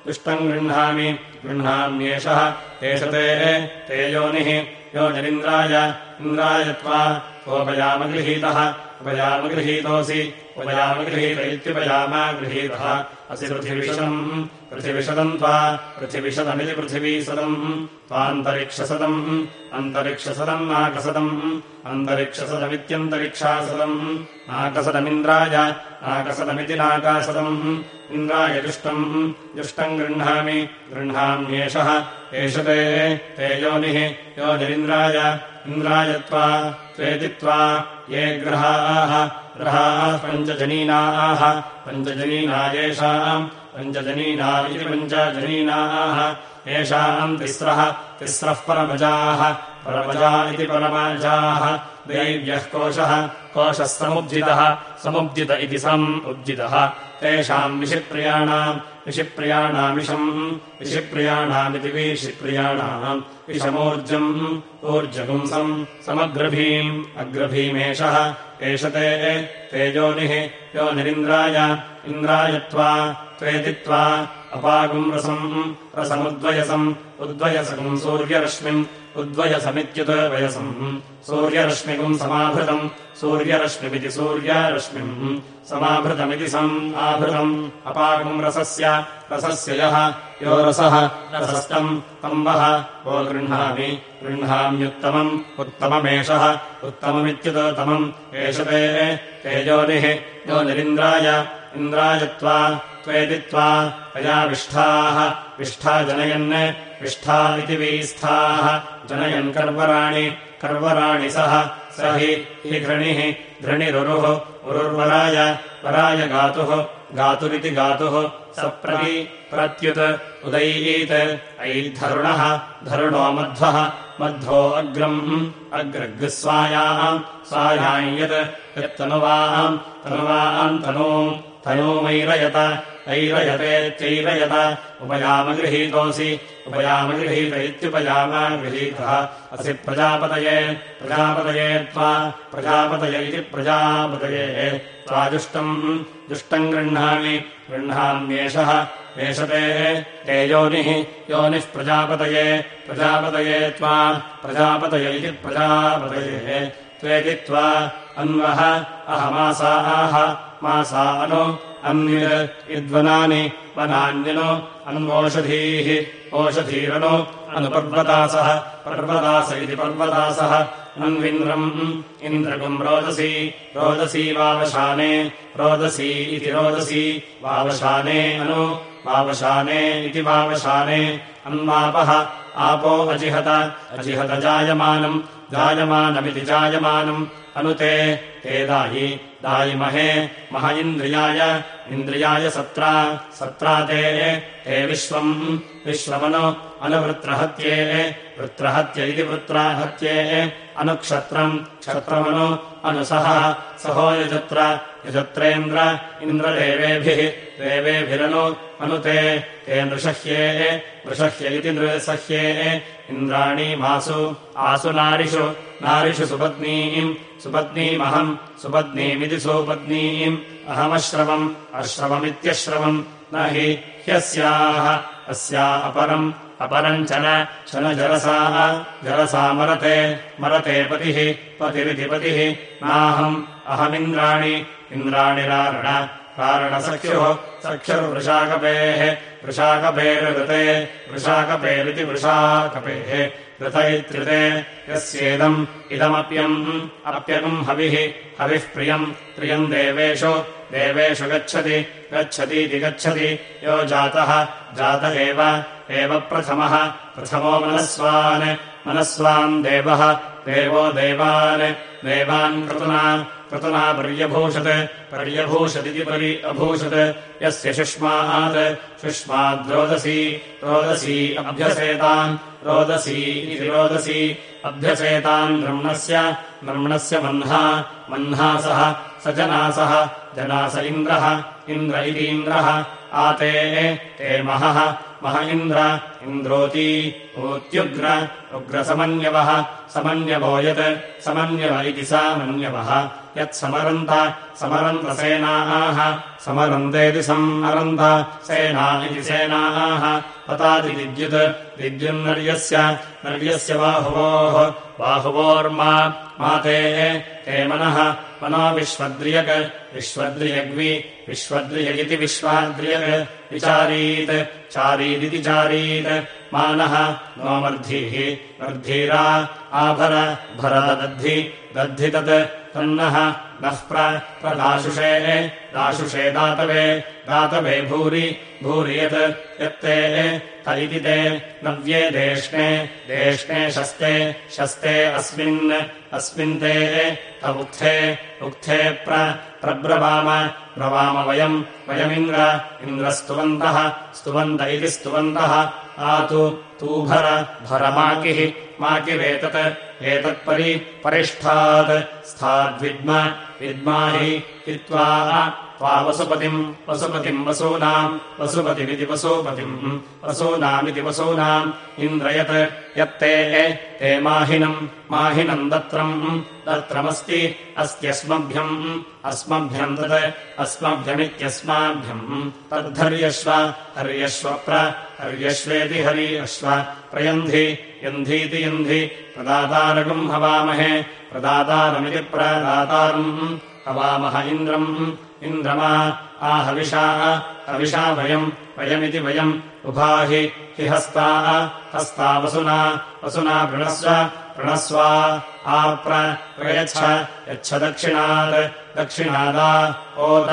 दुष्टम् गृह्णामि। गृह्णाम्येषः। एष ते। ते योनिः। योनिरिन्द्राय। इन्द्राय त्वा त्वोपयामगृहीतः उपयामगृहीतोऽसि उपयामगृहीत इत्युपयामा गृहीतः असि पृथिविशदम् पृथिविशदम् त्वा पृथिविशदमिति पृथिवीसदम् त्वान्तरिक्षसदम् अन्तरिक्षसदम् नाकसदम् अन्तरिक्षसदमित्यन्तरिक्षासदम् नाकसदमिन्द्राय नाकसदमिति नाकासदम् इन्द्राय जुष्टम् जुष्टम् गृह्णामि गृह्णाम्येषः एष ते ते योनिः योनिरिन्द्राय इन्द्राय त्वा त्वेदित्वा ये ग्रहाः ग्रहाः पञ्चजनीनाः पञ्चजनीना येषाम् पञ्चजनीना। इति पञ्चजनीनाः येषाम् तिस्रः तिस्रः परमजाः परमजा इति परमजाः। दैव्यः कोशः कोशः समुज्झितः समुज्झित इति सम् उज्जितः तेषाम् विषिप्रियाणाम् विषिप्रियाणामिषम् विषिप्रियाणामिति विषिप्रियाणाम् विषमोर्जम् ऊर्जपुंसम् समग्रभीम्। अग्रभीमेषः एष ते तेजोनिः योनिरिन्द्राय इन्द्रायत्वा त्वेदित्वा अपागुम् रसम् रसमुद्वयसम् उद्वयसकम् सूर्यरश्मिम् उद्वयसमित्युत वयसम्। सूर्यरश्मिकम् समाभृतम्। सूर्यरश्मिमिति सूर्यरश्मिम्। समाभृतमिति सम् आभृतम्। अपाकम् रसस्य। रसस्य यः? यो रसः। रसस्तम्। तम् वः गृह्णामि। गृह्णाम्युत्तमम्। उत्तममेषः। उत्तममित्युतोत्तमम् एष ते। तेजोनिः योनिरिन्द्राय इन्द्रायत्वा त्वेदित्वा अयाविष्ठाः विष्ठा जनयन् विष्ठा इति वीस्थाः। जनयन् कर्वराणि कर्वराणि सः स हि हि घृणिः घृणिरुरुः उरुर्वराय वराय गातुः गातुरिति गातुः। स प्रति प्रत्युत् उदैयीत्। ऐद्धरुणः धरुणो मध्वः। मध्वो अग्रम् अग्रग्स्वायाम् स्वायाम् यत् यत्तनुवाम् तनुवाम् तनूम् तनूमैरयत ऐरयतेत्यैरयत उपयामगृहीतोऽसि। उपयामगृहीत इत्युपयामागृहीतः असि प्रजापतये प्रजापतये त्वा प्रजापतय इति प्रजापतये। त्वाजुष्टम् जुष्टम् गृह्णामि। गृह्णाम्येषः एषते ते योनिः योनिः प्रजापतये प्रजापतये त्वा प्रजापतय इति प्रजापतये। त्वेति त्वा अन्वः अहमासाः मासा अनु अन्विर् इद्वनानि वनान्यनु अन्वोषधीः ओषधीरनु अनुपर्वतासः पर्वतास इति पर्वतासः। अन्विन्द्रम् इन्द्रकम् रोदसी रोदसी वावशाने रोदसी इति रोदसी वावशाने अनु वावशाने इति वावशाने। अन्वापः आपो अजिहत अजिहत जायमानम् जायमानमिति जायमानम्। अनुते ते दायि दायिमहे मह इन्द्रियाय इन्द्रियाय सत्रा सत्रा ते ते विश्वम् विश्वमनु अनुवृत्रहत्ये वृत्रहत्य इति वृत्राहत्ये अनुक्षत्रम् क्षत्रमनु अनुसः सहो यजत्र यजत्रेन्द्र इन्द्रदेवेभिः देवेभिरनु अनुते ते नृषह्ये नृषह्य इति नृसह्ये इन्द्राणी मासु आसु नारिषु नारिषु सुपत्नीम् सुपत्नीमहम् सुपत्नीमिति सुपत्नीम् अहमश्रवम् अश्रवमित्यश्रवम् न हि ह्यस्याः अस्या अपरम् अपरम् च न जरसा मरते मरते पतिः पतिरिति पतिः नाहम् अहमिन्द्राणि इन्द्राणि रारण कारणसख्युः सख्युर्वृषाकपेः वृषाकपेरिति वृषाकपेः ऋत इत्युते यस्येदम् इदमप्यम् अप्यकम् हविः हविः प्रियम् प्रियम् देवेषु देवेषु गच्छति गच्छतीति गच्छति यो जातः जात एव प्रथमः प्रथमो मनस्वान् मनस्वान् देवः देवो देवान् देवान् क्रतुना क्रतुना पर्यभूषत् पर्यभूषदिति परि अभूषत्। यस्य शुष्मात् शुष्माद्रोदसी रोदसी अभ्यसेतान् रोदसी इति रोदसी अभ्यसेतान् ब्रह्मणस्य ब्रह्मणस्य मह्ना मह्नासः स जनासः जनास इन्द्रः इन्द्र इतीन्द्रः आते ते महः मह इन्द्र इन्द्रोती ऊत्युग्र उग्रसमन्यवः समन्यवो यत् समन्यव इति सामन्यवः यत्समरन्त समरन्तसेनाः समरन्तेति समरन्त सेना इति सेनाः। पतादिविद्युत् विद्युन्नर्यस्य नर्यस्य बाहुवोः बाहुवोर्मा माते ते मनः मनो विश्वद्रियक् विश्वद्रियग्वि विश्वद्रियगिति विश्वाद्रियक् विचारीत् चारीदिति चारीत् मानः नो मर्धिः मर्धीरा आभर भरदद्धि दद्धि तत् तन्नः नः प्रदाशुषे दाशुषे दातवे दातवे भूरि भूरि यत् यत्ते त इति ते नव्ये देष्णे देष्णे शस्ते शस्ते अस्मिन् अस्मिन् ते त उक्थे उक्थे प्रब्रवाम ब्रवाम वयम् वयमिन्द्र इन्द्रस्तुवन्तः स्तुवन्त इति स्तुवन्तः आतु तूभर भरमाकिः माकिरेतत् एतत्परि परिष्ठात् स्थाद्विद्म विद्माहि हित्वा त्वा वसुपतिम् वसुपतिम् वसूनाम् वसुपतिमिति वसूपतिम् वसूनामिति वसूनाम् इन्द्रयत् यत्ते ते माहिनम् माहिनम् दत्रम् दत्रमस्ति अस्त्यस्मभ्यम् अस्मभ्यम् तत् अस्मभ्यमित्यस्माभ्यम् तद्धर्यश्व हर्यश्वप्र हर्यश्वेति हरि अश्व प्रयन्धि यन्धीति यन्धि प्रदातारकम् हवामहे प्रदातारमिति प्रदातारम् हवामह इन्द्रम् इन्द्रमा आहविषा हविषा वयम् वयमिति वयम् उभाहि हि हस्ता हस्ता वसुना वसुना प्रणस्व प्रणस्वा आप्रयच्छ यच्छ दक्षिणात् दक्षिणादा ओत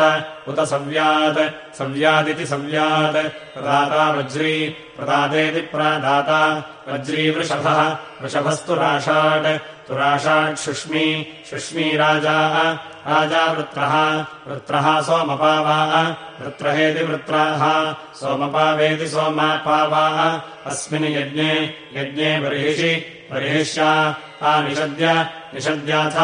उत सव्यात् सव्यादिति सव्यात् प्रदाता वज्री प्रदातेति प्रदाता वज्री वृषभः वृषभस्तु राषाट् तुराषाट् शुष्मी राजा राजा वृत्रः वृत्रः सोमपावा वृत्रहेति वृत्राः सोमपावेति सोमापावा अस्मिन् यज्ञे यज्ञे बर्हिषि बर्हिष्या आनिषद्य निषद्याथ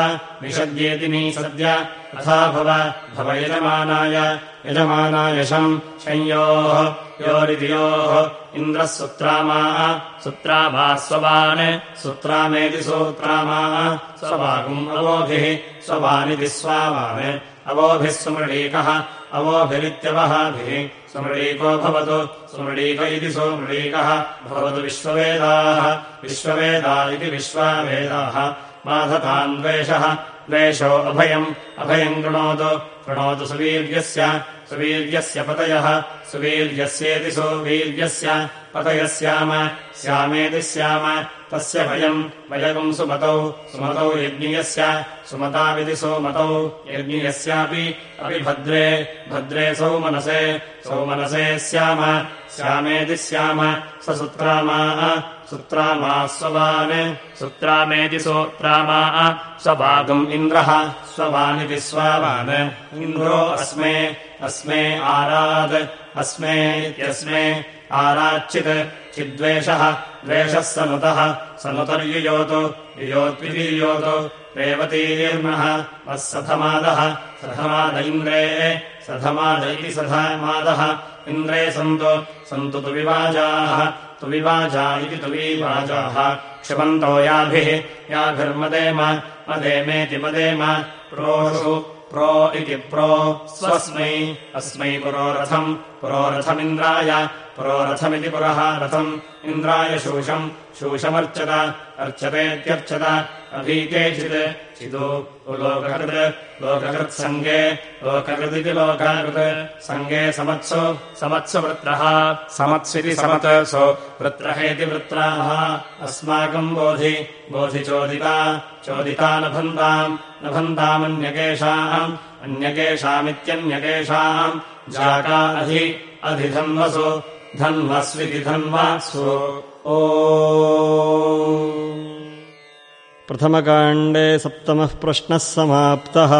निषद्येति निसद्य अथा भव भव यजमानाय यजमानाय शम् संयोः योरितियोः इन्द्रः सुत्रामा सुत्रामा स्ववान् सुत्रामेति सूत्रामा स्ववागुम् अवोभिः स्ववानिति स्वावान् अवोभिः सुमृळीकः अवोभिरित्यवहाभिः सुमृळीको भवतु सुमृळीक इति सुमृळीकः भवतु विश्ववेदाः विश्ववेदा इति विश्वावेदाः बाधतान्द्वेषः द्वेषो अभयम् अभयम् कृणोतु कृणोतु सुवीर्यस्य सुवीर्यस्य पतयः। सुवीर्यस्येति सुवीर्यस्य पतयः स्याम स्यामेति स्याम। तस्य वयम् वयम् सुमतौ। सुमतौ यज्ञियस्य। सुमताविति सोमतौ। यज्ञियस्यापि अपि भद्रे। भद्रे सौमनसे। सौमनसे स्याम। स्यामेति स्याम। स सुत्रामाः स्ववान्। सुत्रामेति सोत्रामा स्वभागम् इन्द्रः। स्ववानिति स्वावान्। इन्द्रो अस्मे। अस्मे आराद्। अस्मे इत्यस्मे आराच्चित्। चिद्वेषः। द्वेषः सनुतः। सनुतर्युयोतु। युयोत्वितीयोतु। रेवतीर्मः वः सधमादः सधमाद इति सधमादः इन्द्रे सन्तु। सन्तु तु विवाजाः तु विवाजा इति तु विवाजाः क्षिपन्तो याभिः याभिर्मदेम मदेमेति मदेम प्रोषु प्रो इति प्रो स्वस्मै अस्मै पुरोरथम् पुरोरथमिन्द्राय पुरोरथमिति पुरः रथम्। इन्द्राय शोषम् शोषमर्चत अर्चतेत्यर्चत अभीकेचित् चिदो लोककृत् लोककृत्सङ्गे लोककृदिति लोकाकृत् सङ्गे समत्सु समत्सु वृत्रः समत्सिति समत्सु वृत्रहेति वृत्राः अस्माकम् बोधि बोधि चोदिता नभन्ताम् नभन्तामन्यकेषाम् अन्यकेषामित्यन्यकेषाम् जाका अधि अधिधन्वसु धन्वस्विति धन्वासु। ओ प्रथमकाण्डे सप्तमः प्रश्नः समाप्तः